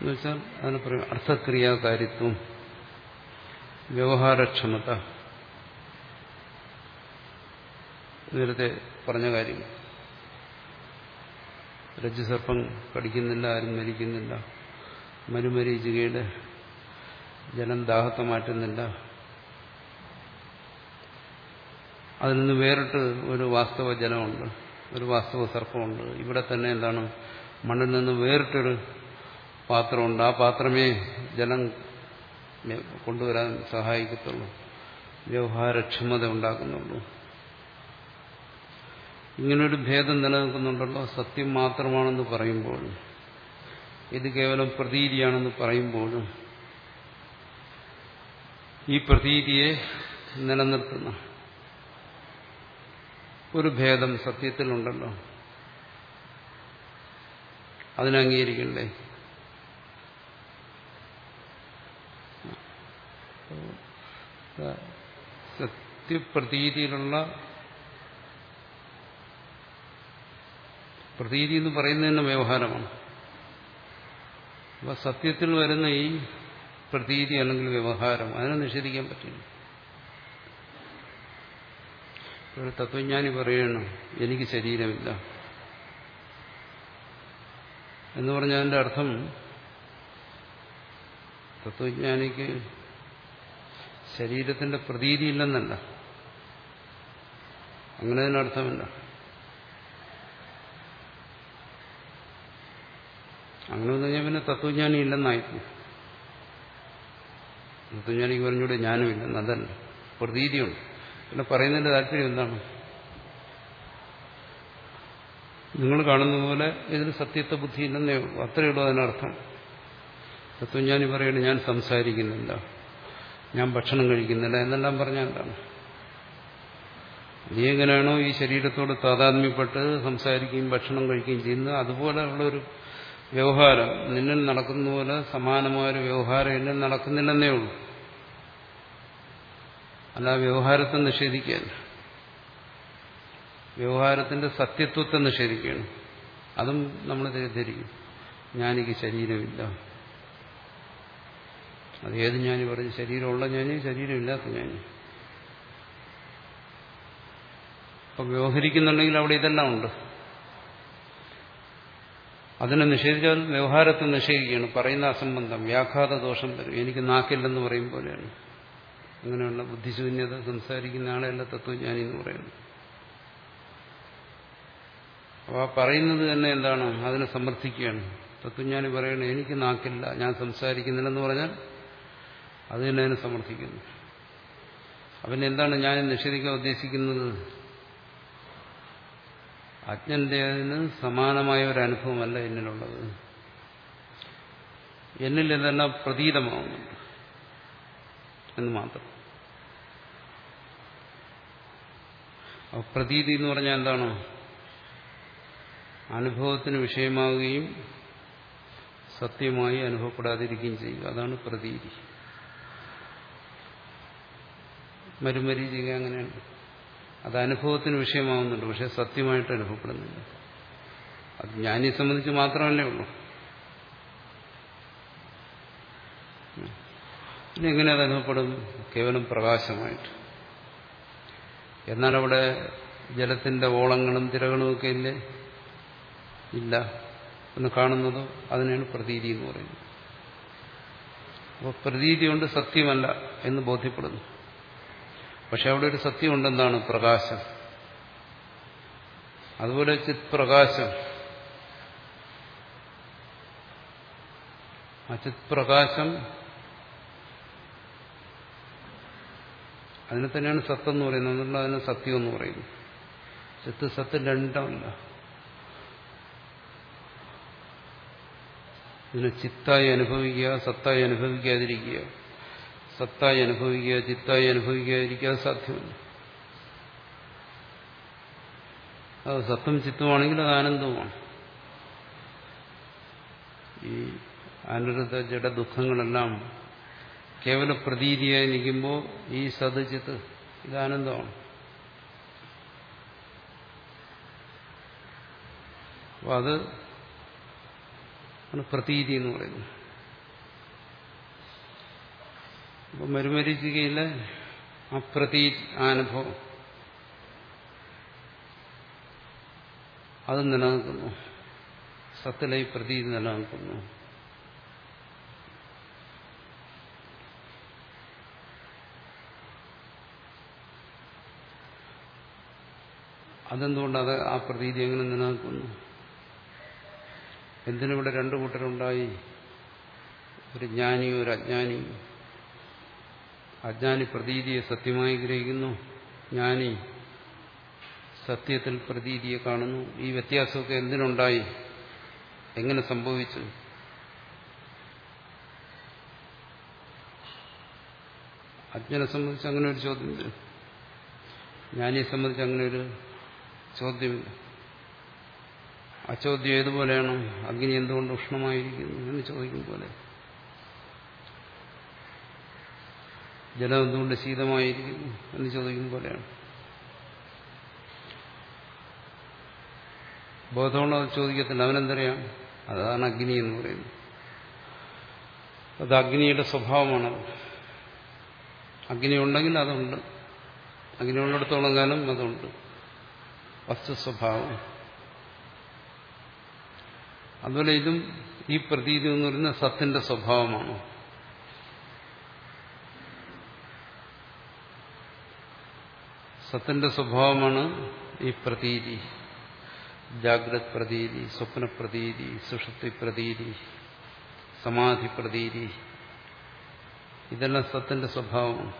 എന്നുവെച്ചാൽ അതിന് പറയും അർത്ഥക്രിയാകാരിത്വം വ്യവഹാരക്ഷമത. നേരത്തെ പറഞ്ഞ കാര്യം. രജ്ജുസർപ്പം കടിക്കുന്നില്ല ആരും മരിക്കുന്നില്ല. മരുമരീചികയുടെ ജനം ദാഹത്തെ മാറ്റുന്നില്ല. അതിൽ നിന്ന് വേറിട്ട് ഒരു വാസ്തവ ജലമുണ്ട് ഒരു വാസ്തവ സർപ്പമുണ്ട്. ഇവിടെ തന്നെ എന്താണ് മണ്ണിൽ നിന്ന് വേറിട്ടൊരു പാത്രമുണ്ട്. ആ പാത്രമേ ജലം കൊണ്ടുവരാൻ സഹായിക്കത്തുള്ളൂ. വ്യവഹാരക്ഷമത ഉണ്ടാക്കുന്നുള്ളൂ. ഇങ്ങനൊരു ഭേദം നിലനിൽക്കുന്നുണ്ടല്ലോ. സത്യം മാത്രമാണെന്ന് പറയുമ്പോൾ ഇത് കേവലം പ്രതീതിയാണെന്ന് പറയുമ്പോഴും ഈ പ്രതീതിയെ നിലനിർത്തുന്ന ഒരു ഭേദം സത്യത്തിലുണ്ടല്ലോ. അതിനംഗീകരിക്കണ്ടേ? സത്യപ്രതീതിയിലുള്ള പ്രതീതി എന്ന് പറയുന്നത് തന്നെ വ്യവഹാരമാണ്. അപ്പൊ സത്യത്തിൽ വരുന്ന ഈ പ്രതീതി അല്ലെങ്കിൽ വ്യവഹാരം അതിനെ നിഷേധിക്കാൻ പറ്റില്ല. ഒരു തത്വജ്ഞാനി പറയണം എനിക്ക് ശരീരമില്ല. എന്ന് പറഞ്ഞതിന്റെ അർത്ഥം തത്വജ്ഞാനിക്ക് ശരീരത്തിന്റെ പ്രതീതിയില്ലെന്നല്ല അങ്ങനെ അതിനർത്ഥമില്ല അങ്ങനെ വന്നു കഴിഞ്ഞാൽ പിന്നെ തത്വജ്ഞാനി ഇല്ലെന്നായിരുന്നു. തത്വജ്ഞാനിക്ക് പറഞ്ഞൂടെ ഇല്ല അതല്ല. പ്രതീതിയുണ്ട് പിന്നെ പറയുന്നതിന്റെ താല്പര്യം എന്താണ്? നിങ്ങൾ കാണുന്ന പോലെ ഇതിന് സത്യത്വ ബുദ്ധി ഇല്ലെന്നേ അത്രയേ ഉള്ളൂ അതിനർത്ഥം. തത്വജ്ഞാനി പറയുന്നത് ഞാൻ സംസാരിക്കുന്നില്ല. ഞാൻ ഭക്ഷണം കഴിക്കുന്നില്ല. എന്നെല്ലാം പറഞ്ഞാൽ എന്താണ്? നീ എങ്ങനെയാണോ ഈ ശരീരത്തോട് താതാത്മ്യപ്പെട്ട് സംസാരിക്കുകയും ഭക്ഷണം കഴിക്കുകയും ചെയ്യുന്നത് അതുപോലെയുള്ള ഒരു വ്യവഹാരം. നിന്നിൽ നടക്കുന്ന പോലെ സമാനമായൊരു വ്യവഹാരം എന്നിൽ നടക്കുന്നില്ലെന്നേ ഉള്ളൂ. അല്ല വ്യവഹാരത്തെ നിഷേധിക്കുകയല്ല വ്യവഹാരത്തിന്റെ സത്യത്വത്തെ നിഷേധിക്കുകയാണ്. അതും നമ്മൾ തെറ്റിദ്ധരിക്കും ഞാനിക്ക് ശരീരമില്ല. അത് ഏത് ഞാൻ പറഞ്ഞു? ശരീരമുള്ള ഞാനി ശരീരമില്ലാത്ത ഞാനി അപ്പൊ വ്യവഹരിക്കുന്നുണ്ടെങ്കിൽ അവിടെ ഇതെല്ലാം ഉണ്ട്. അതിനെ നിഷേധിച്ചാൽ വ്യവഹാരത്തെ നിഷേധിക്കുകയാണ്. പറയുന്ന അസംബന്ധം വ്യാഘാത ദോഷം വരും. എനിക്ക് നാക്കില്ലെന്ന് പറയും പോലെയാണ്. അങ്ങനെയുള്ള ബുദ്ധിശൂന്യത സംസാരിക്കുന്ന ആളെയല്ല തത്വജ്ഞാനി എന്ന് പറയുന്നു അപ്പോൾ ആ പറയുന്നത് തന്നെ എന്താണ്? അതിനെ സമർത്ഥിക്കുകയാണ്. തത്വജ്ഞാനി പറയണേ എനിക്ക് നാക്കില്ല ഞാൻ സംസാരിക്കുന്നില്ലെന്ന് പറഞ്ഞാൽ അത് തന്നെ അതിനെ സമർത്ഥിക്കുന്നു. അവൻ എന്താണ് ഞാൻ നിഷേധിക്കാൻ ഉദ്ദേശിക്കുന്നത്? അജ്ഞന്റെ അതിന് സമാനമായ ഒരു അനുഭവമല്ല എന്നിലുള്ളത്. എന്നിൽ ഇതെല്ലാം പ്രതീതമാവുന്നുണ്ട് എന്ന് മാത്രം. പ്രതീതി എന്ന് പറഞ്ഞാൽ എന്താണോ? അനുഭവത്തിന് വിഷയമാവുകയും സത്യമായി അനുഭവപ്പെടാതിരിക്കുകയും ചെയ്യുക. അതാണ് പ്രതീതി. മരുമരീചിക അങ്ങനെയാണ്. അത് അനുഭവത്തിന് വിഷയമാവുന്നുണ്ട് പക്ഷെ സത്യമായിട്ട് അനുഭവപ്പെടുന്നില്ല. അത് ജ്ഞാനിയെ സംബന്ധിച്ച് മാത്രമല്ലേ ഉള്ളൂ. പിന്നെ എങ്ങനെ അത് അനുഭവപ്പെടും? കേവലം പ്രകാശമായിട്ട്. എന്നാൽ അവിടെ ജലത്തിന്റെ ഓളങ്ങളും തിരകളും ഒക്കെ ഇല്ലേ? ഇല്ല. എന്ന് കാണുന്നതോ? അതിനാണ് പ്രതീതി എന്ന് പറയുന്നത്. അപ്പോൾ പ്രതീതി കൊണ്ട് സത്യമല്ല എന്ന് ബോധ്യപ്പെടുന്നു. പക്ഷെ അവിടെ ഒരു സത്യമുണ്ടെന്താണ് പ്രകാശം. അതുപോലെ ചിത് പ്രകാശം ആ ചിത് പ്രകാശം അതിനെ തന്നെയാണ് സത്തെന്ന് പറയുന്നത്. അതുകൊണ്ട് അതിന് സത്യം എന്ന് പറയുന്നു. ചിത്ത് സത്ത് രണ്ടല്ല ഇതിനെ ചിത്തായി അനുഭവിക്കുക സത്തായി അനുഭവിക്കാതിരിക്കുക. സത്തായി അനുഭവിക്കുക ചിത്തായി അനുഭവിക്കാതിരിക്കാൻ സാധ്യമല്ല. അത് സത്തും ചിത്തുമാണെങ്കിൽ അത് ആനന്ദവുമാണ്. ഈ അനുരുദ്ധ ജഡ ദുഃഖങ്ങളെല്ലാം കേവല പ്രതീതിയായി നിൽക്കുമ്പോൾ ഈ സത് ചിത്ത് ഇത് ആനന്ദമാണ്. അപ്പോൾ അത് പ്രതീതി എന്ന് പറയുന്നത് അപ്പൊ മരുമരിച്ചികയിലെ അപ്രതീ അനുഭവം അത് നിലനിൽക്കുന്നു. സത്തിലെ ഈ പ്രതീതി നിലനിൽക്കുന്നു. അതെന്തുകൊണ്ട് അത് ആ പ്രതീതി എങ്ങനെ നിലനിൽക്കുന്നു? എന്തിനിവിടെ രണ്ടു കൂട്ടരുണ്ടായി? ഒരു ജ്ഞാനിയും ഒരു അജ്ഞാനിയും. അജ്ഞാനി പ്രതീതിയെ സത്യമായി ഗ്രഹിക്കുന്നു. ജ്ഞാനി സത്യത്തിൽ പ്രതീതിയെ കാണുന്നു. ഈ വ്യത്യാസമൊക്കെ എന്തിനുണ്ടായി? എങ്ങനെ സംഭവിച്ചു? അജ്ഞനെ സംബന്ധിച്ച് അങ്ങനെ ഒരു ചോദ്യമില്ല. ജ്ഞാനിയെ സംബന്ധിച്ച് അങ്ങനെ ഒരു ചോദ്യമില്ല. ആ ചോദ്യം ഏതുപോലെയാണ്? അഗ്നി എന്തുകൊണ്ട് ഉഷ്ണമായിരിക്കുന്നു എന്ന് ചോദിക്കും പോലെ. ജലം എന്തുകൊണ്ട് ശീതമായിരിക്കുന്നു എന്ന് ചോദിക്കുന്ന പോലെയാണ്. ബോധമുള്ള ചോദിക്കത്തില്ല അവനെന്തറിയാം? അതാണ് അഗ്നി എന്ന് പറയുന്നത്. അത് അഗ്നിയുടെ സ്വഭാവമാണ്. അഗ്നി ഉണ്ടെങ്കിൽ അതുണ്ട്. അഗ്നി ഉള്ളിടത്തോളം കാലം അതുണ്ട്. വസ്തു സ്വഭാവം. അതുപോലെ ഇതും ഈ പ്രതീതി എന്ന് പറയുന്ന സത്തിന്റെ സ്വഭാവമാണ്. സത്തിന്റെ സ്വഭാവമാണ് ഈ പ്രതീതി. ജാഗ്രത് പ്രതീതി സ്വപ്ന പ്രതീതി സുഷുപ്തി പ്രതീതി സമാധി പ്രതീതി. ഇതെല്ലാം സത്തിന്റെ സ്വഭാവമാണ്.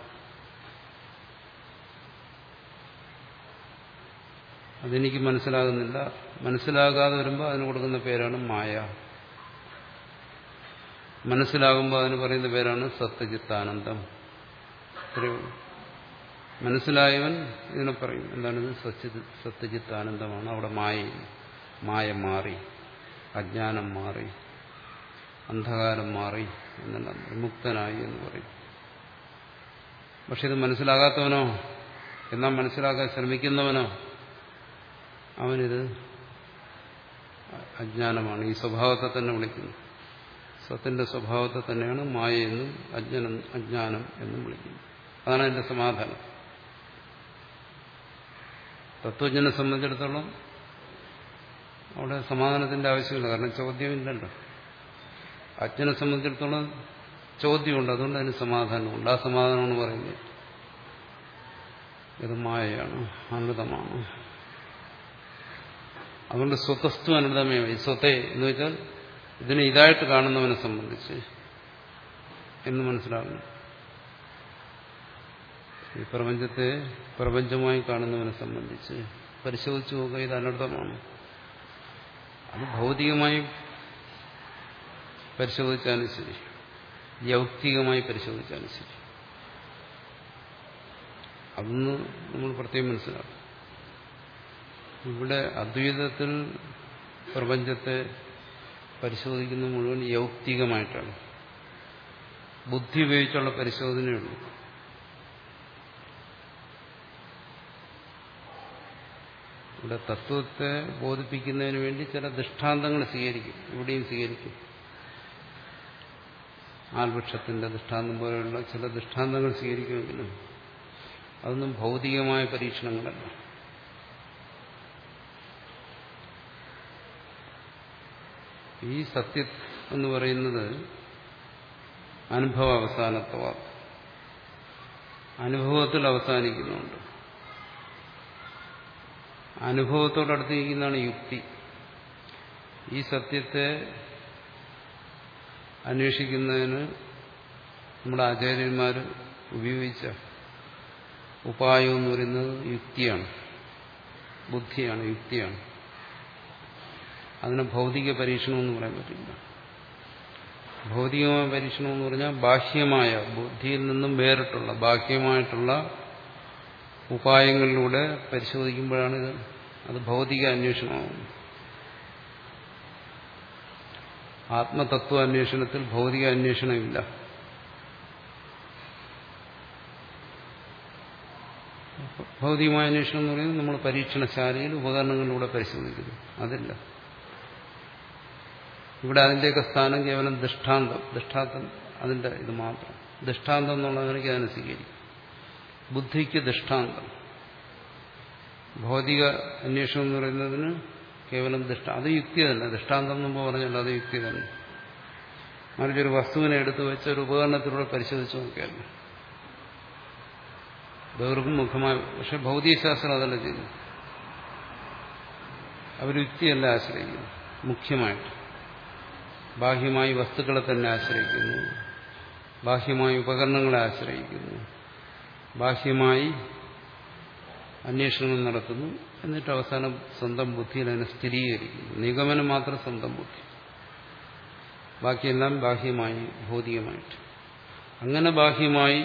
അതെനിക്ക് മനസ്സിലാകുന്നില്ല. മനസ്സിലാകാതെ വരുമ്പോൾ അതിന് കൊടുക്കുന്ന പേരാണ് മായ. മനസ്സിലാകുമ്പോൾ അതിന് പറയുന്ന പേരാണ് സത്യജിത്താനന്ദം. ഇത്രയേ മനസ്സിലായവൻ ഇതിനെ പറയും. എന്താണിത്? സത്യജി സത്യജിത്താനന്ദമാണ്. അവിടെ മായ മായ മാറി. അജ്ഞാനം മാറി. അന്ധകാരം മാറി എന്നെല്ലാം വിമുക്തനായി എന്ന് പറയും. പക്ഷെ ഇത് മനസ്സിലാകാത്തവനോ എന്നാൽ മനസ്സിലാക്കാൻ ശ്രമിക്കുന്നവനോ അവനിത് അജ്ഞാനമാണ്. ഈ സ്വഭാവത്തെ തന്നെ വിളിക്കുന്നു. സത്തിന്റെ സ്വഭാവത്തെ തന്നെയാണ് മായ എന്നും അജ്ഞനം അജ്ഞാനം എന്നും വിളിക്കുന്നത്. അതാണ് എന്റെ സമാധാനം. തത്വജ്ഞനെ സംബന്ധിച്ചിടത്തോളം അവിടെ സമാധാനത്തിന്റെ ആവശ്യമില്ല. കാരണം ചോദ്യമില്ലല്ലോ. അജ്ഞനെ സംബന്ധിച്ചിടത്തോളം ചോദ്യമുണ്ട്. അതുകൊണ്ട് അതിന് സമാധാനമുണ്ട്. ആ സമാധാനമാണ് പറയുന്നത്. ഇത് മായയാണ്. അമൃതമാണ് അതുകൊണ്ട് സ്വതസ്തു അനൃതമേ ഈ സ്വത്തെ എന്ന് വെച്ചാൽ ഇതിനെ ഇതായിട്ട് കാണുന്നവനെ സംബന്ധിച്ച് എന്ന് മനസ്സിലാകുന്നു. ഈ പ്രപഞ്ചത്തെ പ്രപഞ്ചമായി കാണുന്നവനെ സംബന്ധിച്ച് പരിശോധിച്ചു നോക്കുക ഇത് അനർത്ഥമാണ്. അത് ഭൗതികമായി പരിശോധിച്ചാലും ശരി. യൗക്തികമായി പരിശോധിച്ചാലും ശരി. അതൊന്ന് നമ്മൾ പ്രത്യേകം മനസ്സിലാക്കും ഇവിടെ അദ്വൈതത്തിൽ പ്രപഞ്ചത്തെ പരിശോധിക്കുന്ന മുഴുവൻ യൗക്തികമായിട്ടാണ്. ബുദ്ധി ഉപയോഗിച്ചുള്ള പരിശോധനയുള്ളൂ ഇവിടെ തത്വത്തെ ബോധിപ്പിക്കുന്നതിന് വേണ്ടി ചില ദൃഷ്ടാന്തങ്ങൾ സ്വീകരിക്കും. ഇവിടെയും സ്വീകരിക്കും. ആൽവൃക്ഷത്തിന്റെ ദൃഷ്ടാന്തം പോലെയുള്ള ചില ദൃഷ്ടാന്തങ്ങൾ സ്വീകരിക്കുമെങ്കിലും അതൊന്നും ഭൗതികമായ പരീക്ഷണങ്ങളല്ല. ഈ സത്യം എന്ന് പറയുന്നത് അനുഭവ അവസാനത്വ അനുഭവത്തിൽ അവസാനിക്കുന്നുണ്ട്. അനുഭവത്തോടടുത്തിരിക്കുന്നതാണ് യുക്തി. ഈ സത്യത്തെ അന്വേഷിക്കുന്നതിന് നമ്മുടെ ആചാര്യന്മാർ ഉപയോഗിച്ച ഉപായം എന്ന് പറയുന്നത് യുക്തിയാണ്. ബുദ്ധിയാണ് യുക്തിയാണ്. അതിന് ഭൗതിക പരീക്ഷണം എന്ന് പറയാൻ പറ്റില്ല. ഭൗതികമായ പരീക്ഷണം എന്ന് പറഞ്ഞാൽ ബാഹ്യമായ ബുദ്ധിയിൽ നിന്നും വേറിട്ടുള്ള ബാഹ്യമായിട്ടുള്ള ഉപായങ്ങളിലൂടെ പരിശോധിക്കുമ്പോഴാണ് അത് ഭൗതിക അന്വേഷണമാകുന്നത്. ആത്മതത്വ അന്വേഷണത്തിൽ ഭൗതിക അന്വേഷണമില്ല. ഭൗതികമായ അന്വേഷണം എന്ന് പറയുന്നത് നമ്മൾ പരീക്ഷണശാലയിൽ ഉപകരണങ്ങളിലൂടെ പരിശോധിക്കുന്നു. അതില്ല. ഇവിടെ അതിന്റെയൊക്കെ സ്ഥാനം കേവലം ദൃഷ്ടാന്തം. ദൃഷ്ടാന്തം അതിന്റെ ഇത് മാത്രം. ദൃഷ്ടാന്തം എന്നുള്ളതിനേക്ക് അതിനെ സ്വീകരിക്കും. ബുദ്ധിക്ക് ദൃഷ്ടാന്തം. ഭൗതിക അന്വേഷണം എന്ന് പറയുന്നതിന് കേവലം ദൃഷ്ട അത് യുക്തി തന്നെ ദൃഷ്ടാന്തം മുമ്പ് പറഞ്ഞല്ലോ അത് യുക്തി തന്നെ മറിച്ചൊരു വസ്തുവിനെ എടുത്തു വെച്ച് ഒരു ഉപകരണത്തിലൂടെ പരിശോധിച്ച് നോക്കിയാൽ ബഹിർമുഖമായ പക്ഷെ ഭൗതികശാസ്ത്രം അതല്ല ചെയ്യുന്നു അവർ യുക്തിയല്ല ആശ്രയിക്കുന്നു മുഖ്യമായിട്ട്. ബാഹ്യമായി വസ്തുക്കളെ തന്നെ ആശ്രയിക്കുന്നു. ബാഹ്യമായി ഉപകരണങ്ങളെ ആശ്രയിക്കുന്നു. ബാഹ്യമായി അന്വേഷണങ്ങൾ നടത്തുന്നു. എന്നിട്ട് അവസാനം സ്വന്തം ബുദ്ധിയിൽ അതിനെ സ്ഥിരീകരിക്കുന്നു. നിഗമനം മാത്രം സ്വന്തം ബുദ്ധി. ബാക്കിയെല്ലാം ബാഹ്യമായി ഭൗതികമായിട്ട്. അങ്ങനെ ബാഹ്യമായി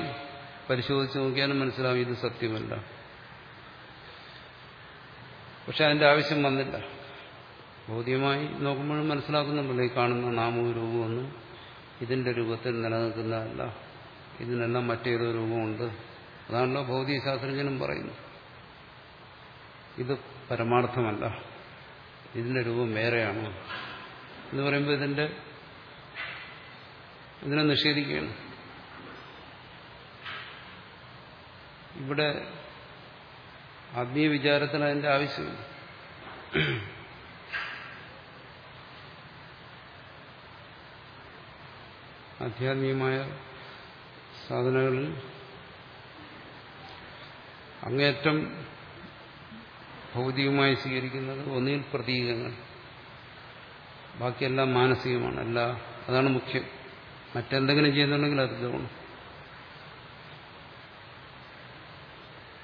പരിശോധിച്ച് നോക്കിയാലും മനസ്സിലാവും ഇത് സത്യമല്ല. പക്ഷെ അതിന്റെ ആവശ്യം വന്നില്ല. ഭൗതികമായി നോക്കുമ്പോഴും മനസ്സിലാക്കുന്നുണ്ടല്ലോ ഈ കാണുന്ന നാമവും രൂപമൊന്നും ഇതിന്റെ രൂപത്തിൽ നിലനിൽക്കുന്നതല്ല. ഇതിനെല്ലാം മറ്റേതോ രൂപമുണ്ട്. അതാണല്ലോ ഭൗതിക ശാസ്ത്രജ്ഞനും പറയുന്നു ഇത് പരമാർത്ഥമല്ല. ഇതിന്റെ രൂപം വേറെയാണ്. എന്ന് പറയുമ്പോൾ ഇതിന്റെ ഇതിനെ നിഷേധിക്കുകയാണ്. ഇവിടെ ആത്മീയ വിചാരത്തിന് അതിന്റെ ആവശ്യമില്ല. ആധ്യാത്മികമായ സാധനങ്ങളിൽ അങ്ങേറ്റം ഭൗതികമായി സ്വീകരിക്കുന്നത് ഒന്നിൽ പ്രതീകങ്ങൾ. ബാക്കിയെല്ലാം മാനസികമാണ്. അല്ല അതാണ് മുഖ്യം. മറ്റെന്തെങ്കിലും ചെയ്യുന്നുണ്ടെങ്കിൽ അത് ഗുണം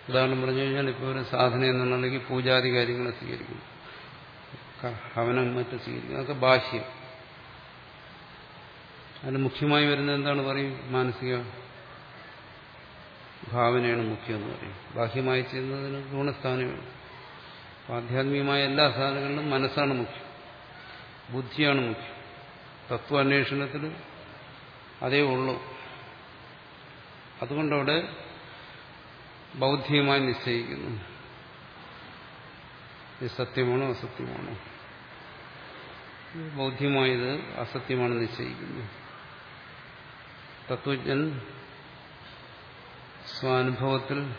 ഉദാഹരണം പറഞ്ഞു കഴിഞ്ഞാൽ ഇപ്പോൾ ഒരു സാധന എന്നുണ്ടെങ്കിൽ പൂജാതി കാര്യങ്ങളെ സ്വീകരിക്കുന്നു. ഹവനം മറ്റും സ്വീകരിക്കുന്നു. അതൊക്കെ ഭാഷ്യം അതിന് മുഖ്യമായി വരുന്നത് എന്താണ് പറയും? മാനസിക ഭാവനയാണ് മുഖ്യം എന്ന് പറയും. ബാഹ്യമായി ചെയ്യുന്നതിന് ഗുണസ്ഥാനമാണ്. ആധ്യാത്മികമായ എല്ലാ സാധനങ്ങളിലും മനസ്സാണ് മുഖ്യം. ബുദ്ധിയാണ് മുഖ്യം. തത്വാന്വേഷണത്തിൽ അതേ ഉള്ളൂ. അതുകൊണ്ടവിടെ ബൗദ്ധികമായി നിശ്ചയിക്കുന്നു. ഇത് സത്യമാണോ അസത്യമാണോ? ബൗദ്ധ്യമായത് അസത്യമാണ് നിശ്ചയിക്കുന്നു. തത്വജ്ഞൻ സ്വാനുഭവത്തിൽ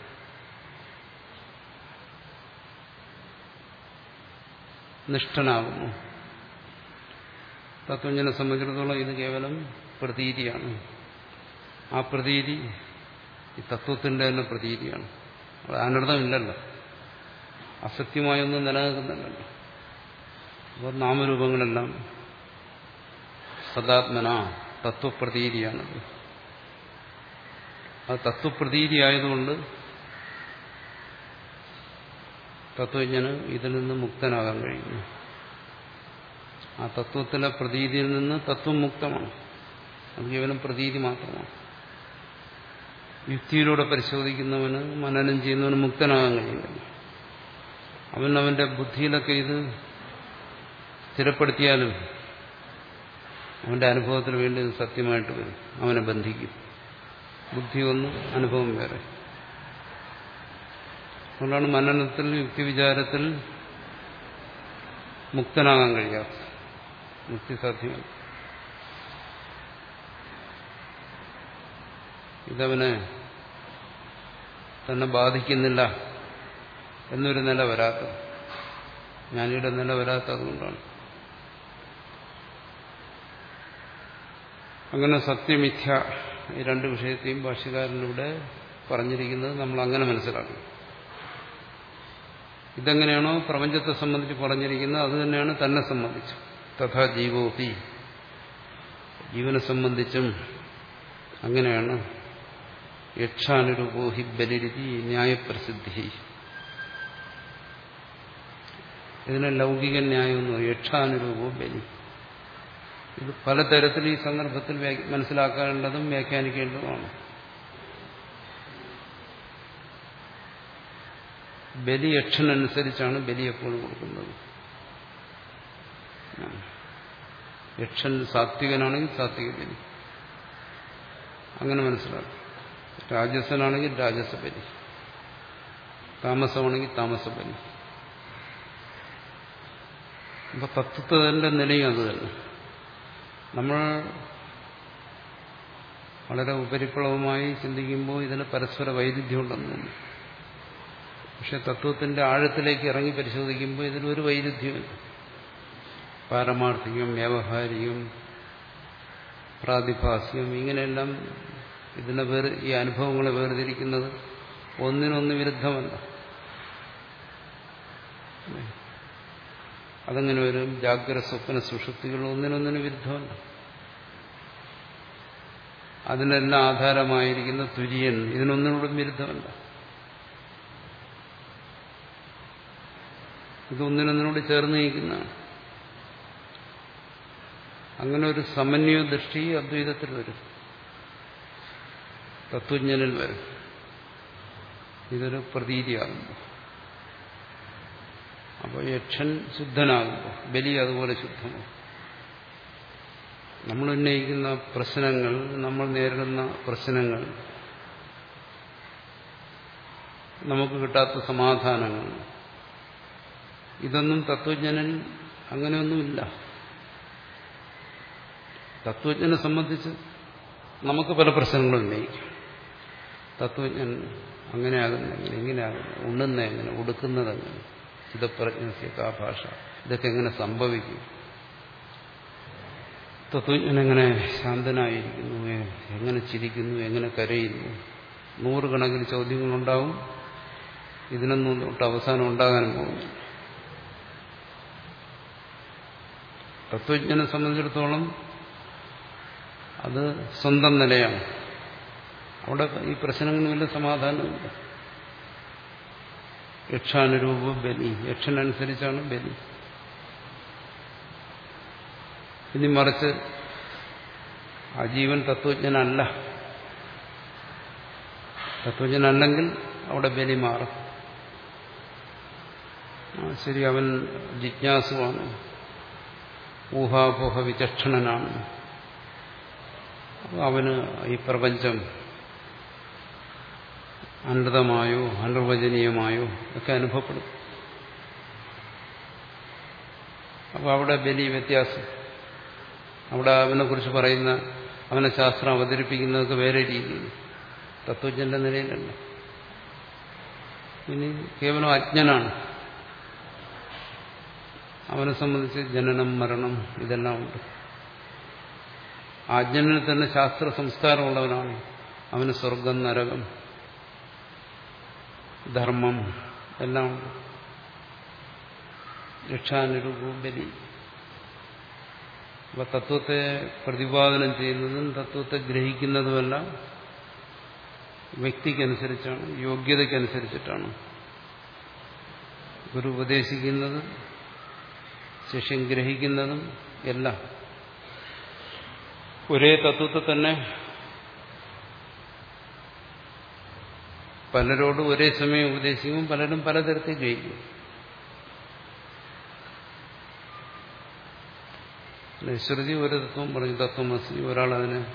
നിഷ്ഠനാകുന്നു. തത്വജ്ഞനെ സംബന്ധിച്ചിടത്തോളം ഇത് കേവലം പ്രതീതിയാണ്. ആ പ്രതീതി ഈ തത്വത്തിന്റെ തന്നെ പ്രതീതിയാണ്. അവിടെ അനർത്ഥമില്ലല്ലോ അസത്യമായൊന്നും നിലനിൽക്കുന്നില്ലല്ലോ. അപ്പോൾ നാമരൂപങ്ങളെല്ലാം സദാത്മന തത്വപ്രതീതിയാണത്. അത് തത്വപ്രതീതി ആയതുകൊണ്ട് തത്വജ്ഞന് ഇതിൽ നിന്ന് മുക്തനാകാൻ കഴിയുന്നു. ആ തത്വത്തിലെ പ്രതീതിയിൽ നിന്ന് തത്വം മുക്തമാണ്. അത് കേവലം പ്രതീതി മാത്രമാണ്. യുക്തിയിലൂടെ പരിശോധിക്കുന്നവന് മനനം ചെയ്യുന്നവന് മുക്തനാകാൻ കഴിയുന്നില്ല അവൻ അവന്റെ ബുദ്ധിയിലൊക്കെ ഇത് സ്ഥിരപ്പെടുത്തിയാലും അവന്റെ അനുഭവത്തിന് വേണ്ടി സത്യമായിട്ട് വരും. അവനെ ബന്ധിക്കും. ബുദ്ധി ഒന്ന് അനുഭവം വേറെ. അതുകൊണ്ടാണ് മനനത്തിൽ യുക്തിവിചാരത്തിൽ മുക്തനാകാൻ കഴിയാത്തത്. മുക്തി സാധ്യമല്ല. ഇതവന് തന്നെ ബാധിക്കുന്നില്ല എന്നൊരു നില വരാത്ത ജ്ഞാനിയുടെ നില വരാത്ത അതുകൊണ്ടാണ് അങ്ങനെ സത്യമിഥ്യ ഈ രണ്ട് വിഷയത്തെയും ഭാഷ്യകാരനിലൂടെ പറഞ്ഞിരിക്കുന്നത് നമ്മൾ അങ്ങനെ മനസ്സിലാക്കണം ഇതെങ്ങനെയാണോ പ്രപഞ്ചത്തെ സംബന്ധിച്ച് പറഞ്ഞിരിക്കുന്നത് അത് തന്നെയാണ് തന്നെ സംബന്ധിച്ച്. തഥാ ജീവോപി. ജീവനെ സംബന്ധിച്ചും അങ്ങനെയാണ്. യക്ഷാനുരൂപോ ഹി ബലിരുതി ന്യായപ്രസിദ്ധി. ഇതിനെ ലൗകിക ന്യായം എന്ന് യക്ഷാനുരൂപോ ബലി. ഇത് പലതരത്തിൽ ഈ സന്ദർഭത്തിൽ മനസ്സിലാക്കേണ്ടതും വ്യാഖ്യാനിക്കേണ്ടതുമാണ്. ബലി യക്ഷനനുസരിച്ചാണ് ബലി എപ്പോഴും കൊടുക്കുന്നത്. യക്ഷൻ സാത്വികനാണെങ്കിൽ സാത്വിക ബലി. അങ്ങനെ മനസ്സിലാക്കും. രാജസനാണെങ്കിൽ രാജസ ബലി. താമസമാണെങ്കിൽ താമസ ബലി. അപ്പൊ തത്വത്തിന്റെ നിലയും അത് തന്നെ. നമ്മൾ വളരെ ഉപരിപ്ലവമായി ചിന്തിക്കുമ്പോൾ ഇതിന് പരസ്പര വൈരുദ്ധ്യം ഉണ്ടെന്ന് തോന്നുന്നു. പക്ഷെ തത്വത്തിന്റെ ആഴത്തിലേക്ക് ഇറങ്ങി പരിശോധിക്കുമ്പോൾ ഇതിനൊരു വൈരുദ്ധ്യമില്ല. പാരമാർത്ഥികം വ്യാവഹാരികം പ്രാതിഭാസ്യം ഇങ്ങനെയെല്ലാം ഇതിനെ വേർ ഈ അനുഭവങ്ങളെ വേർതിരിക്കുന്നത് ഒന്നിനൊന്ന് വിരുദ്ധമല്ല. അതങ്ങനെ വരും ജാഗ്രത സ്വപ്ന സുഷുപ്തികൾ ഒന്നിനൊന്നിന് വിരുദ്ധമല്ല. അതിനെല്ലാം ആധാരമായിരിക്കുന്ന തുര്യൻ ഇതിനൊന്നിനോടും വിരുദ്ധമല്ല. ഇതൊന്നിനൊന്നിനോട് ചേർന്ന് നിൽക്കുന്നതാണ്. അങ്ങനെ ഒരു സമന്വയ ദൃഷ്ടി അദ്വൈതത്തിൽ വരും. തത്വജ്ഞനിൽ വരും. ഇതൊരു പ്രതീതിയാകുമ്പോൾ അപ്പോൾ യക്ഷൻ ശുദ്ധനാകുമ്പോൾ ബലി അതുപോലെ ശുദ്ധമാകും നമ്മൾ ഉന്നയിക്കുന്ന പ്രശ്നങ്ങൾ നമ്മൾ നേരിടുന്ന പ്രശ്നങ്ങൾ നമുക്ക് കിട്ടാത്ത സമാധാനങ്ങൾ ഇതൊന്നും തത്വജ്ഞനൻ അങ്ങനെയൊന്നുമില്ല. തത്വജ്ഞനെ സംബന്ധിച്ച് നമുക്ക് പല പ്രശ്നങ്ങളും ഉന്നയിക്കും. തത്വജ്ഞൻ അങ്ങനെയാകുന്ന എങ്ങനെ എങ്ങനെയാകുന്നു ഉണ്ണുന്ന എങ്ങനെ ഉടുക്കുന്നത് എങ്ങനെ ചിതപ്രജ്ഞസ്യക്ക് കാ ഭാഷ ഇതൊക്കെ എങ്ങനെ സംഭവിക്കും? തത്വജ്ഞനെങ്ങനെ ശാന്തനായിരിക്കുന്നു? എങ്ങനെ ചിരിക്കുന്നു? എങ്ങനെ കരയുന്നു? നൂറുകണക്കിന് ചോദ്യങ്ങളുണ്ടാവും. ഇതിനൊന്നും തൊട്ട് അവസാനം ഉണ്ടാകാനും പോകുന്നു തത്വജ്ഞനെ സംബന്ധിച്ചിടത്തോളം അത് സ്വന്തം നിലയാണ്. അവിടെ ഈ പ്രശ്നങ്ങളിൽ സമാധാനമില്ല യക്ഷാനുരൂപ ബലി. യക്ഷനനുസരിച്ചാണ് ബലി. ഇനി മറിച്ച് ആ ജീവൻ തത്വജ്ഞനല്ല. തത്വജ്ഞനല്ലെങ്കിൽ അവിടെ ബലി മാറും. ശരി അവൻ ജിജ്ഞാസുവാണ്. ഊഹാപോഹ വിചക്ഷണനാണ് അവന് ഈ പ്രപഞ്ചം അനൃതമായോ അനിർവചനീയമായോ ഒക്കെ അനുഭവപ്പെടും. അപ്പോൾ അവിടെ വലിയ വ്യത്യാസം. അവിടെ അവനെക്കുറിച്ച് പറയുന്ന അവനെ ശാസ്ത്രം അവതരിപ്പിക്കുന്നതൊക്കെ വേറെ രീതിയിൽ തത്വജ്ഞന്റെ നിലയിലല്ല. ഇനി കേവലം അജ്ഞനാണ്. അവനെ സംബന്ധിച്ച് ജനനം മരണം ഇതെല്ലാം ഉണ്ട്. അജ്ഞനിൽ തന്നെ ശാസ്ത്ര സംസ്കാരമുള്ളവനാണ് അവന് സ്വർഗം നരകം ധർമ്മം എല്ലാം ഉണ്ട് രക്ഷാനുരൂപവും അപ്പൊ തത്വത്തെ പ്രതിപാദനം ചെയ്യുന്നതും തത്വത്തെ ഗ്രഹിക്കുന്നതുമെല്ലാം വ്യക്തിക്കനുസരിച്ചാണ് യോഗ്യതയ്ക്കനുസരിച്ചിട്ടാണ്. ഗുരു ഉപദേശിക്കുന്നത് ശിഷ്യൻ ഗ്രഹിക്കുന്നതും എല്ലാം ഒരേ തത്വത്തെ തന്നെ പലരോടും ഒരേ സമയം ഉപദേശിക്കും പലരും പലതരത്തിൽ ജയിക്കും. ശ്രുതി ഒരു തത്വം പറഞ്ഞു തത്വമസി ഒരാൾ അതിനെ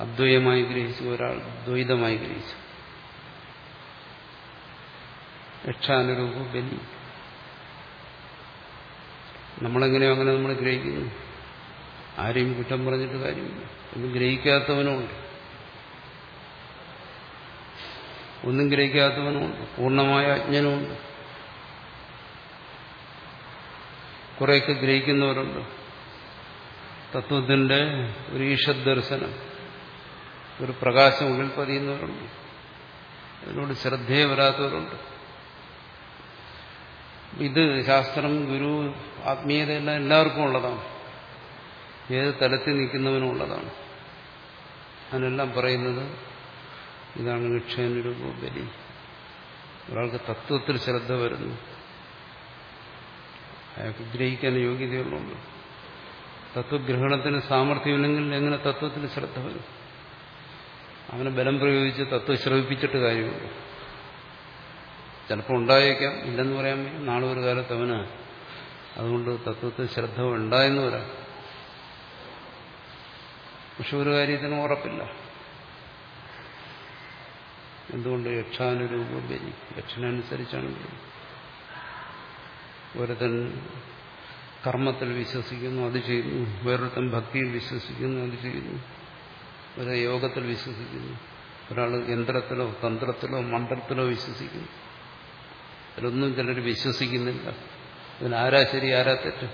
അദ്വൈതമായി ഗ്രഹിച്ചു ഒരാൾ ദ്വൈതമായി ഗ്രഹിച്ചു. രക്ഷാനുരൂപ ബലി. നമ്മളെങ്ങനെയോ അങ്ങനെ നമ്മൾ ഗ്രഹിക്കുന്നു. ആരെയും കുറ്റം പറഞ്ഞിട്ട് കാര്യമില്ല. ഒന്നും ഗ്രഹിക്കാത്തവനുമുണ്ട്. ഒന്നും ഗ്രഹിക്കാത്തവനുമുണ്ട്. പൂർണമായ അജ്ഞനുമുണ്ട്. കുറേയൊക്കെ ഗ്രഹിക്കുന്നവരുണ്ട്. തത്വത്തിന്റെ ഒരു ഈഷദ് ദർശനം ഒരു പ്രകാശം ഉള്ളിൽ പതിയുന്നവരുണ്ട്. അതിനോട് ശ്രദ്ധയെ വരാത്തവരുണ്ട്. ഇത് ശാസ്ത്രം ഗുരു ആത്മീയതയെല്ലാം എല്ലാവർക്കും ഉള്ളതാണ്. ഏത് തലത്തിൽ നിൽക്കുന്നവനും ഉള്ളതാണ്. അതിനെല്ലാം പറയുന്നത് ഇതാണ് നിക്ഷേനരൂപ ബലി ഒരാൾക്ക് തത്വത്തിൽ ശ്രദ്ധ വരുന്നു. അയാൾക്ക് ഗ്രഹിക്കാൻ യോഗ്യതയുള്ളൂ തത്വഗ്രഹണത്തിന് സാമർഥ്യമില്ലെങ്കിൽ എങ്ങനെ തത്വത്തിൽ ശ്രദ്ധ വരും? അവനെ ബലം പ്രയോഗിച്ച് തത്വം ശ്രവിപ്പിച്ചിട്ട് കാര്യമില്ല ചിലപ്പോൾ ഉണ്ടായേക്കാം. ഇല്ലെന്ന് പറയാൻ നാളെ ഒരു കാലത്ത് അവന് അതുകൊണ്ട് തത്വത്തിൽ ശ്രദ്ധ ഉണ്ടായെന്ന് വരാം പക്ഷെ ഒരു കാര്യത്തിന് ഉറപ്പില്ല. എന്തുകൊണ്ട് യക്ഷാനുരൂപ ബലി യക്ഷനനുസരിച്ചാണ് ബലി ഒരുത്തൻ കർമ്മത്തിൽ വിശ്വസിക്കുന്നു അത് ചെയ്യുന്നു. വേറൊരുത്തൻ ഭക്തിയിൽ വിശ്വസിക്കുന്നു അത് ചെയ്യുന്നു. ഒരു യോഗത്തിൽ വിശ്വസിക്കുന്നു. ഒരാൾ യന്ത്രത്തിലോ തന്ത്രത്തിലോ മന്ത്രത്തിലോ വിശ്വസിക്കുന്നു. അതിലൊന്നും ചിലർ വിശ്വസിക്കുന്നില്ല. അതിനാരാ ശരി ആരാ തെറ്റ്?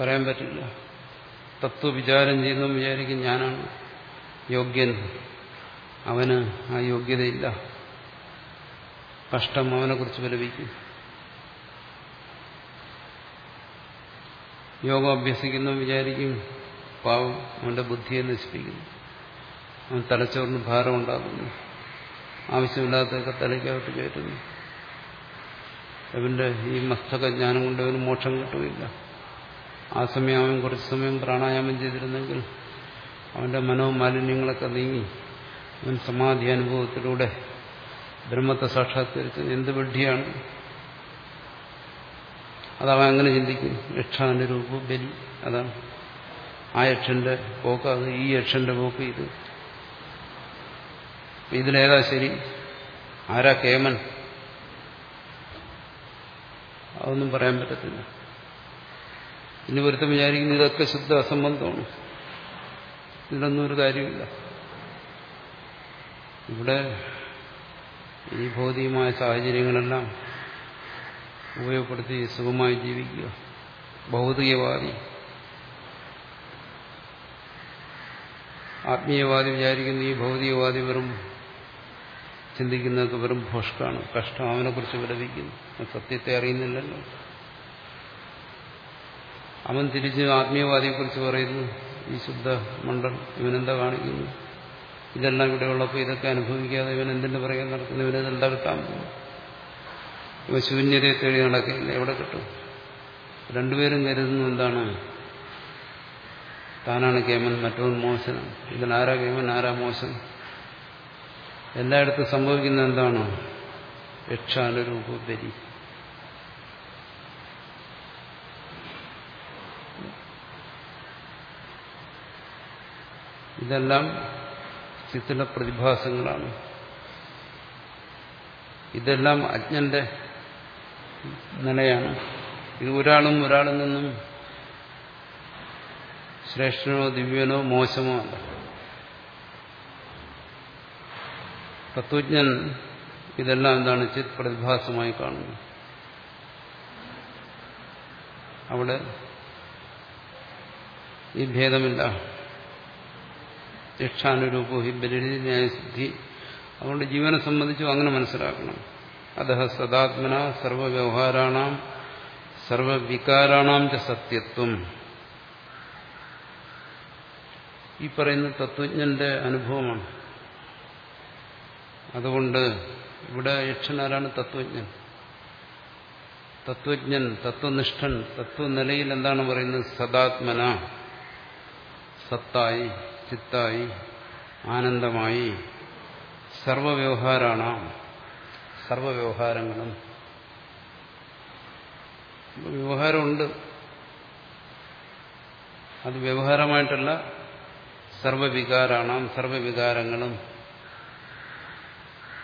പറയാൻ പറ്റില്ല. തത്വവിചാരം ചെയ്യുന്നു വിചാരിക്കും ഞാനാണ്. യോഗ്യൻ. അവന് ആ യോഗ്യതയില്ല. കഷ്ടം അവനെ കുറിച്ച് വിലപിക്കും യോഗം അഭ്യസിക്കുന്നു വിചാരിക്കും. പാവം അവന്റെ ബുദ്ധിയെ നശിപ്പിക്കുന്നു. അവൻ തലച്ചോറിന് ഭാരം ഉണ്ടാകുന്നു ആവശ്യമില്ലാത്തതൊക്കെ തലയ്ക്കകത്ത് കയറ്റുന്നു. അവന്റെ ഈ മസ്തക ജ്ഞാനം കൊണ്ട് അവന് മോക്ഷം കിട്ടുകയില്ല. ആ സമയം അവൻ കുറച്ച് സമയം പ്രാണായാമം ചെയ്തിരുന്നെങ്കിൽ അവന്റെ മനോമാലിന്യങ്ങളൊക്കെ നീങ്ങി. അവൻ സമാധി അനുഭവത്തിലൂടെ ബ്രഹ്മത്തെ സാക്ഷാത്കരിച്ച് എന്ത് വിഡ്ഢിയാണ്? അതവൻ അങ്ങനെ ചിന്തിക്കും. യക്ഷാനുരൂപ ബലി. അതാണ്. ആ യക്ഷന്റെ പോക്ക് അത് ഈ യക്ഷന്റെ പോക്ക് ഇത്. ഇതിലേതാ ശരി? ആരാ കേമൻ? അതൊന്നും പറയാൻ പറ്റത്തില്ല. ഇനി ഒരുത്തം വിചാരിക്കുന്നത് ഇതൊക്കെ ശുദ്ധ അസംബന്ധമാണ്. ഇതിലൊന്നും ഒരു കാര്യമില്ല. ഇവിടെ ഈ ഭൗതികമായ സാഹചര്യങ്ങളെല്ലാം ഉപയോഗപ്പെടുത്തി സുഖമായി ജീവിക്കുക. ഭൗതികവാദി. ആത്മീയവാദി വിചാരിക്കുന്ന ഈ ഭൗതികവാദി വെറും ചിന്തിക്കുന്നതൊക്കെ വെറും ഭോഷ്കാണ്. കഷ്ടം അവനെക്കുറിച്ച് വിലപിക്കുന്നു. സത്യത്തെ അറിയുന്നില്ലല്ലോ. അവൻ തിരിച്ച് ആത്മീയവാദിയെക്കുറിച്ച് പറയുന്നു. ഈ ശുദ്ധ മണ്ഡൽ ഇവനെന്താ കാണിക്കുന്നു? ഇതെല്ലാം ഇവിടെ ഉള്ളപ്പോൾ ഇതൊക്കെ അനുഭവിക്കാതെ ഇവൻ എന്തിന്റെ പറയാൻ നടക്കുന്നു? ഇവനെന്താ കിട്ടാൻ ഇവ ശൂന്യതയെ തേടി നടക്കില്ല. എവിടെ കിട്ടും? രണ്ടുപേരും കരുതുന്നു എന്താണ്? താനാണ് കേമൻ മറ്റവൻ മോശനം ആരാ കേമൻ ആരാ മോശം എല്ലായിടത്തും സംഭവിക്കുന്ന എന്താണ്? യക്ഷാനുരൂപ ഇതെല്ലാം ചിത്തിലെ പ്രതിഭാസങ്ങളാണ്. ഇതെല്ലാം അജ്ഞന്റെ നിലയാണ്. ഇത് ഒരാളും ഒരാളിൽ നിന്നും ശ്രേഷ്ഠനോ ദിവ്യനോ മോശമോ അല്ല. തത്വജ്ഞൻ ഇതെല്ലാം എന്താണ് ചിത് പ്രതിഭാസമായി കാണുന്നു അവിടെ ഈ ഭേദമില്ല. രക്ഷാനുരൂപോ ഹി ബലി ന്യായസിദ്ധി അതുകൊണ്ട് ജീവനെ സംബന്ധിച്ചും അങ്ങനെ മനസ്സിലാക്കണം. അതഹ സദാത്മന സർവവ്യവഹാരാണാം സർവവികാരാണാം സത്യത്വം. ഈ പറയുന്ന തത്വജ്ഞന്റെ അനുഭവമാണ്. അതുകൊണ്ട് ഇവിടെ യക്ഷനാരാണ് തത്വജ്ഞൻ. തത്വജ്ഞൻ തത്വനിഷ്ഠൻ തത്വനിലയിൽ എന്താണ് പറയുന്നത്? സദാത്മന സത്തായി. ചിത്തായി ആനന്ദമായി സർവവ്യവഹാരാണ്. സർവവ്യവഹാരങ്ങളും. വ്യവഹാരമുണ്ട്. അത് വ്യവഹാരമായിട്ടല്ല സർവവികാരാണ് സർവവികാരങ്ങളും.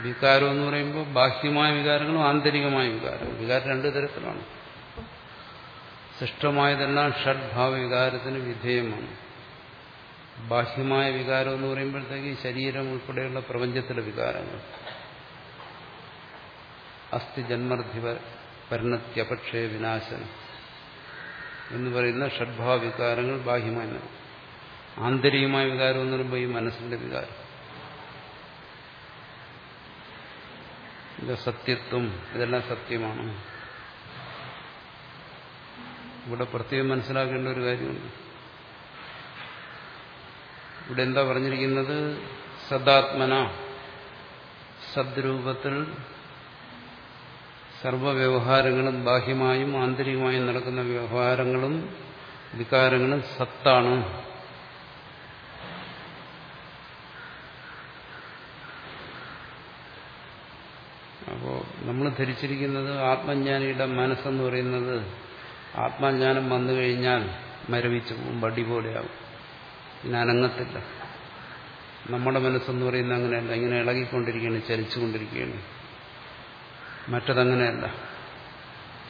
വികാരം എന്ന് പറയുമ്പോൾ ബാഹ്യമായ വികാരങ്ങളും ആന്തരികമായ വികാരം വികാരം രണ്ടു തരത്തിലാണ്. സൃഷ്ടമായതെല്ലാം ഷഡ്ഭാവ വികാരത്തിന് വിധേയമാണ്. ബാഹ്യമായ വികാരം എന്ന് പറയുമ്പോഴത്തേക്ക് ശരീരം ഉൾപ്പെടെയുള്ള പ്രപഞ്ചത്തിലെ വികാരങ്ങൾ. അസ്ഥി ജന്മർദ്ധിവ പരിണത്യപക്ഷയ വിനാശനം എന്ന് പറയുന്ന ഷഡ്ഭാവ വികാരങ്ങൾ ബാഹ്യമായ ആന്തരികമായ വികാരം എന്ന് പറയുമ്പോൾ ഈ മനസ്സിന്റെ വികാരം. സത്യത്വം ഇതെല്ലാം സത്യമാണ്. ഇവിടെ പ്രത്യേകം മനസ്സിലാക്കേണ്ട ഒരു കാര്യമുണ്ട്. ഇവിടെ എന്താ പറഞ്ഞിരിക്കുന്നത്? സദാത്മന. സദ്രൂപത്തിൽ സർവവ്യവഹാരങ്ങളും ബാഹ്യമായും ആന്തരികമായും നടക്കുന്ന വ്യവഹാരങ്ങളും വികാരങ്ങളും സത്താണ്. അപ്പോൾ നമ്മൾ ധരിച്ചിരിക്കുന്നത് ആത്മജ്ഞാനിയുടെ മനസ്സെന്ന് പറയുന്നത് ആത്മജ്ഞാനം വന്നു കഴിഞ്ഞാൽ മരവിച്ചു പോകും വടി പോലെയാകും. പിന്നെ അനങ്ങത്തില്ല നമ്മുടെ മനസ്സെന്ന് പറയുന്നത് അങ്ങനെയല്ല. ഇങ്ങനെ ഇളകിക്കൊണ്ടിരിക്കുകയാണ് ചലിച്ചുകൊണ്ടിരിക്കുകയാണ് മറ്റതങ്ങനെയല്ല.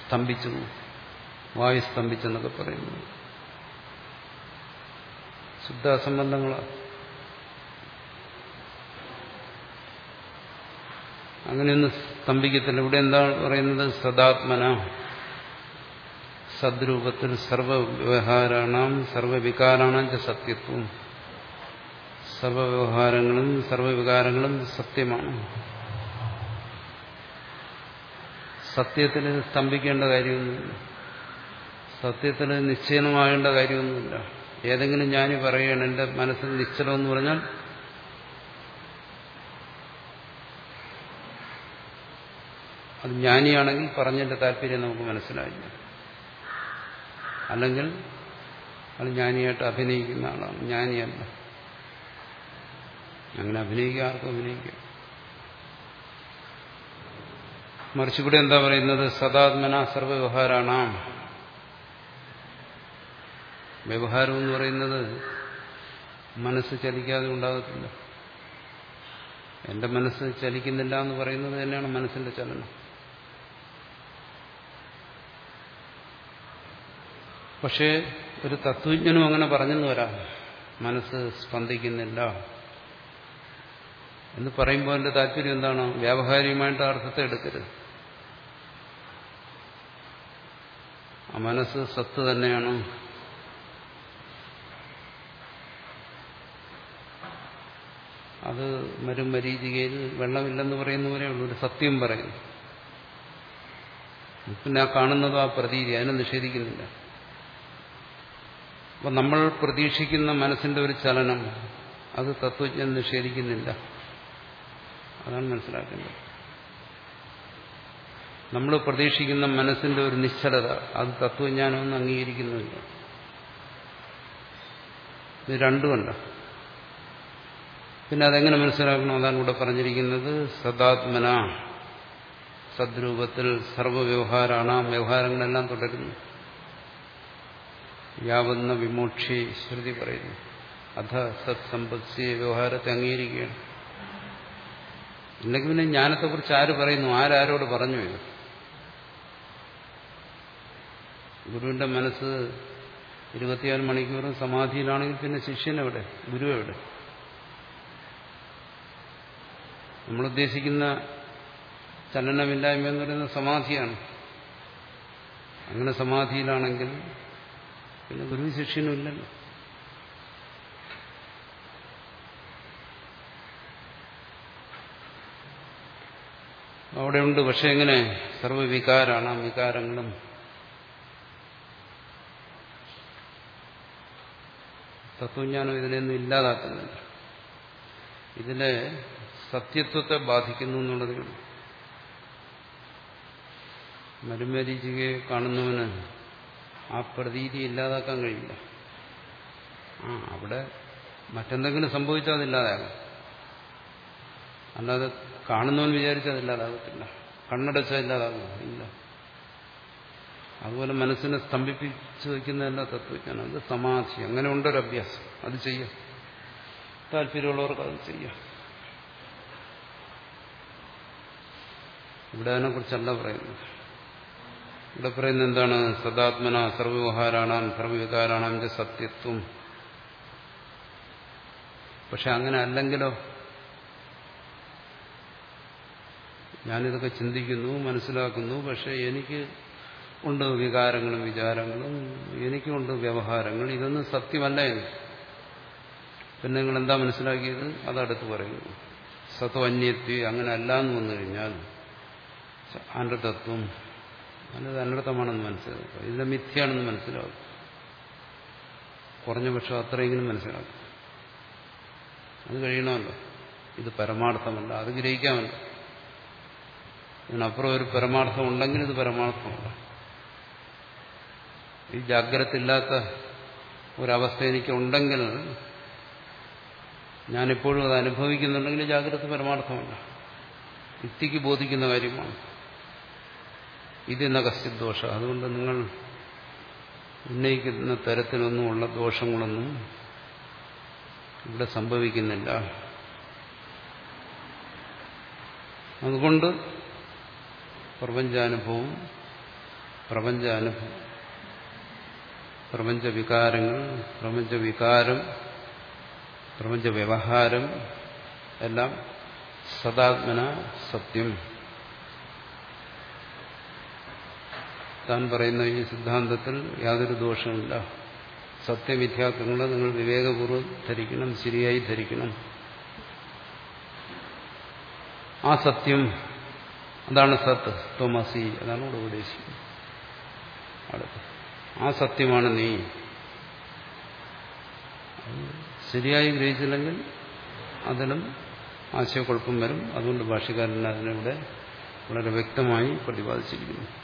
സ്തംഭിച്ചു വായു സ്തംഭിച്ചെന്നൊക്കെ പറയുന്നു. ശുദ്ധ അസംബന്ധങ്ങളാണ് അങ്ങനെയൊന്നും സ്തംഭിക്കത്തില്ല. ഇവിടെ എന്താണ് പറയുന്നത്? സദാത്മന. സദ്രൂപത്തിൽ സർവവ്യവഹാരാണാം സർവവികാരാണാം സത്യത്വം. സർവവ്യവഹാരങ്ങളും സർവവികാരങ്ങളും സത്യമാണ്. സത്യത്തിൽ സ്തംഭിക്കേണ്ട കാര്യമൊന്നുമില്ല. സത്യത്തിൽ നിശ്ചയമാകേണ്ട കാര്യമൊന്നുമില്ല. ഏതെങ്കിലും ഞാൻ പറയുകയാണ് എന്റെ മനസ്സിൽ നിശ്ചലമെന്ന് പറഞ്ഞാൽ അത് ജ്ഞാനിയാണെങ്കിൽ പറഞ്ഞതിന്റെ താല്പര്യം നമുക്ക് മനസ്സിലായില്ല അല്ലെങ്കിൽ അത് ജ്ഞാനിയായിട്ട് അഭിനയിക്കുന്ന ആളാണ്. ജ്ഞാനിയല്ല അങ്ങനെ അഭിനയിക്കുക ആർക്കും അഭിനയിക്കാം. മറിച്ച് ഇവിടെ എന്താ പറയുന്നത്? സദാത്മന സർവവ്യവഹാരാണ്. വ്യവഹാരം എന്ന് പറയുന്നത് മനസ്സ് ചലിക്കാതെ ഉണ്ടാകത്തില്ല. എന്റെ മനസ്സ് ചലിക്കുന്നില്ല എന്ന് പറയുന്നത് തന്നെയാണ് മനസ്സിന്റെ ചലനം. പക്ഷേ ഒരു തത്വജ്ഞനും അങ്ങനെ പറഞ്ഞെന്ന് വരാം. മനസ്സ് സ്പന്ദിക്കുന്നില്ല. എന്ന് പറയുമ്പോൾ എന്റെ താല്പര്യം എന്താണ്? വ്യാവഹാരികമായിട്ട് അർത്ഥത്തെ എടുക്കരുത്. ആ മനസ്സ് സത്ത് തന്നെയാണ്. അത് മരും മരീചികയിൽ വെള്ളമില്ലെന്ന് പറയുന്ന പോലെയുള്ളൂ ഒരു സത്യം പറയുന്നു. പിന്നെ ആ കാണുന്നതോ ആ പ്രതീതി അതിനെ നിഷേധിക്കുന്നില്ല. അപ്പൊ നമ്മൾ പ്രതീക്ഷിക്കുന്ന മനസ്സിന്റെ ഒരു ചലനം അത് തത്വജ്ഞൻ നിഷേധിക്കുന്നില്ല. അതാണ് മനസ്സിലാക്കേണ്ടത്. നമ്മൾ പ്രതീക്ഷിക്കുന്ന മനസ്സിന്റെ ഒരു നിശ്ചലത അത് തത്വജ്ഞാനമൊന്നും അംഗീകരിക്കുന്നില്ല. ഇത് രണ്ടുമല്ല പിന്നെ അതെങ്ങനെ മനസ്സിലാക്കണം? അതാണ് ഇവിടെ പറഞ്ഞിരിക്കുന്നത്. സദാത്മന. സദ്രൂപത്തിൽ സർവവ്യവഹാരാണ് ആ വ്യവഹാരങ്ങളെല്ലാം തുടരുന്നു. യാവുന്ന വിമോക്ഷി ശ്രുതി പറയുന്നു. അധ സത് സമ്പത്സ്യ വ്യവഹാരത്തെ അംഗീകരിക്കുകയാണ്. ഇല്ലെങ്കിൽ പിന്നെ ജ്ഞാനത്തെക്കുറിച്ച് ആര് പറയുന്നു? ആരാരോട് പറഞ്ഞു ഇത്? ഗുരുവിന്റെ മനസ്സ് ഇരുപത്തിയാൽ മണിക്കൂറും സമാധിയിലാണെങ്കിൽ പിന്നെ ശിഷ്യൻ എവിടെ? ഗുരു എവിടെ? നമ്മളുദ്ദേശിക്കുന്ന ചലനമില്ലായ്മ എന്ന് പറയുന്നത് സമാധിയാണ്. അങ്ങനെ സമാധിയിലാണെങ്കിൽ പിന്നെ ഗുരു ശിഷ്യനുമില്ലല്ലോ അവിടെയുണ്ട് പക്ഷെ എങ്ങനെ? സർവവികാരാണ് ആ വികാരങ്ങളും. തത്വജ്ഞാനം ഇതിനെയൊന്നും ഇല്ലാതാക്കുന്നില്ല. ഇതിലെ സത്യത്വത്തെ ബാധിക്കുന്നു എന്നുള്ളതേ ഉള്ളൂ. മരുമരീചികയെ കാണുന്നവന് ആ പ്രതീതി ഇല്ലാതാക്കാൻ കഴിയില്ല. ആ അവിടെ മറ്റെന്തെങ്കിലും സംഭവിച്ചാൽ അതില്ലാതാകും. അല്ലാതെ കാണുന്നവൻ വിചാരിച്ചാൽ അതില്ലാതാകത്തില്ല. കണ്ണടച്ചാൽ ഇല്ലാതാകും. ഇല്ല. അതുപോലെ മനസ്സിനെ സ്തംഭിപ്പിച്ചു വയ്ക്കുന്നതല്ല തത്വജ്ഞാനം അത് സമാധി. അങ്ങനെ ഉണ്ടൊരു അഭ്യാസം. അത് ചെയ്യാം. താല്പര്യമുള്ളവർക്ക് അത് ചെയ്യാം. ഇവിടെ അതിനെക്കുറിച്ചല്ല പറയുന്നത്. ഇവിടെ പറയുന്നത് എന്താണ്? സദാത്മന സർവവ്യവഹാരാണാം സർവവികാരാണാം ച സത്യത്വം. പക്ഷെ അങ്ങനെ അല്ലെങ്കിലോ? ഞാനിതൊക്കെ ചിന്തിക്കുന്നു മനസ്സിലാക്കുന്നു പക്ഷെ എനിക്ക് ഉണ്ട് വികാരങ്ങളും വിചാരങ്ങളും എനിക്കുണ്ട് വ്യവഹാരങ്ങൾ. ഇതൊന്നും സത്യമല്ല എന്ന്. പിന്നെ നിങ്ങൾ എന്താ മനസ്സിലാക്കിയത്? അതടുത്ത് പറയുന്നു സത്വന്യത്വ അങ്ങനെ അല്ല എന്ന് വന്നു കഴിഞ്ഞാൽ അനർത്ഥത്വം അല്ലത് അനർത്ഥമാണെന്ന് മനസ്സിലാക്കുക ഇതിന്റെ മിഥ്യയാണെന്ന് മനസ്സിലാക്കും കുറഞ്ഞ പക്ഷം അത്രയെങ്കിലും മനസ്സിലാക്കും അത് കഴിയണമല്ലോ. ഇത് പരമാർത്ഥമല്ല. അത് ഗ്രഹിക്കാമല്ലോ. ഇതിനപ്പുറം ഒരു പരമാർത്ഥം ഉണ്ടെങ്കിൽ ഇത് പരമാർത്ഥമല്ല. ഈ ജാഗ്രത ഇല്ലാത്ത ഒരവസ്ഥ എനിക്കുണ്ടെങ്കിൽ ഞാനിപ്പോഴും അത് അനുഭവിക്കുന്നുണ്ടെങ്കിൽ ജാഗ്രത പരമാർത്ഥമല്ല. യുക്തിക്ക് ബോധിക്കുന്ന കാര്യമാണ്. ഇതെന്ന ദോഷ അതുകൊണ്ട് നിങ്ങൾ ഉന്നയിക്കുന്ന തരത്തിലൊന്നുമുള്ള ദോഷങ്ങളൊന്നും ഇവിടെ സംഭവിക്കുന്നില്ല. അതുകൊണ്ട് പ്രപഞ്ചാനുഭവം പ്രപഞ്ചാനുഭവം പ്രപഞ്ചവികാരങ്ങൾ പ്രപഞ്ചവികാരം പ്രപഞ്ച വ്യവഹാരം എല്ലാം സദാത്മന സത്യം. താൻ പറയുന്ന ഈ സിദ്ധാന്തത്തിൽ യാതൊരു ദോഷമില്ല സത്യമിഥ്യാത്വങ്ങളെ നിങ്ങൾ വിവേകപൂർവം ധരിക്കണം ശരിയായി ധരിക്കണം. ആ സത്യം അതാണ് സത്ത് തോമസി അതാണ് ഇവിടെ ഉപദേശിക്കുന്നത്. ആ സത്യമാണ് നീ. ശരിയായി ഗ്രഹിച്ചില്ലെങ്കിൽ അതിലും ആശയക്കുഴപ്പം വരും. അതുകൊണ്ട് ഭാഷകാരൻ അതിനിവിടെ വളരെ വ്യക്തമായി പ്രതിപാദിച്ചിരിക്കുന്നു.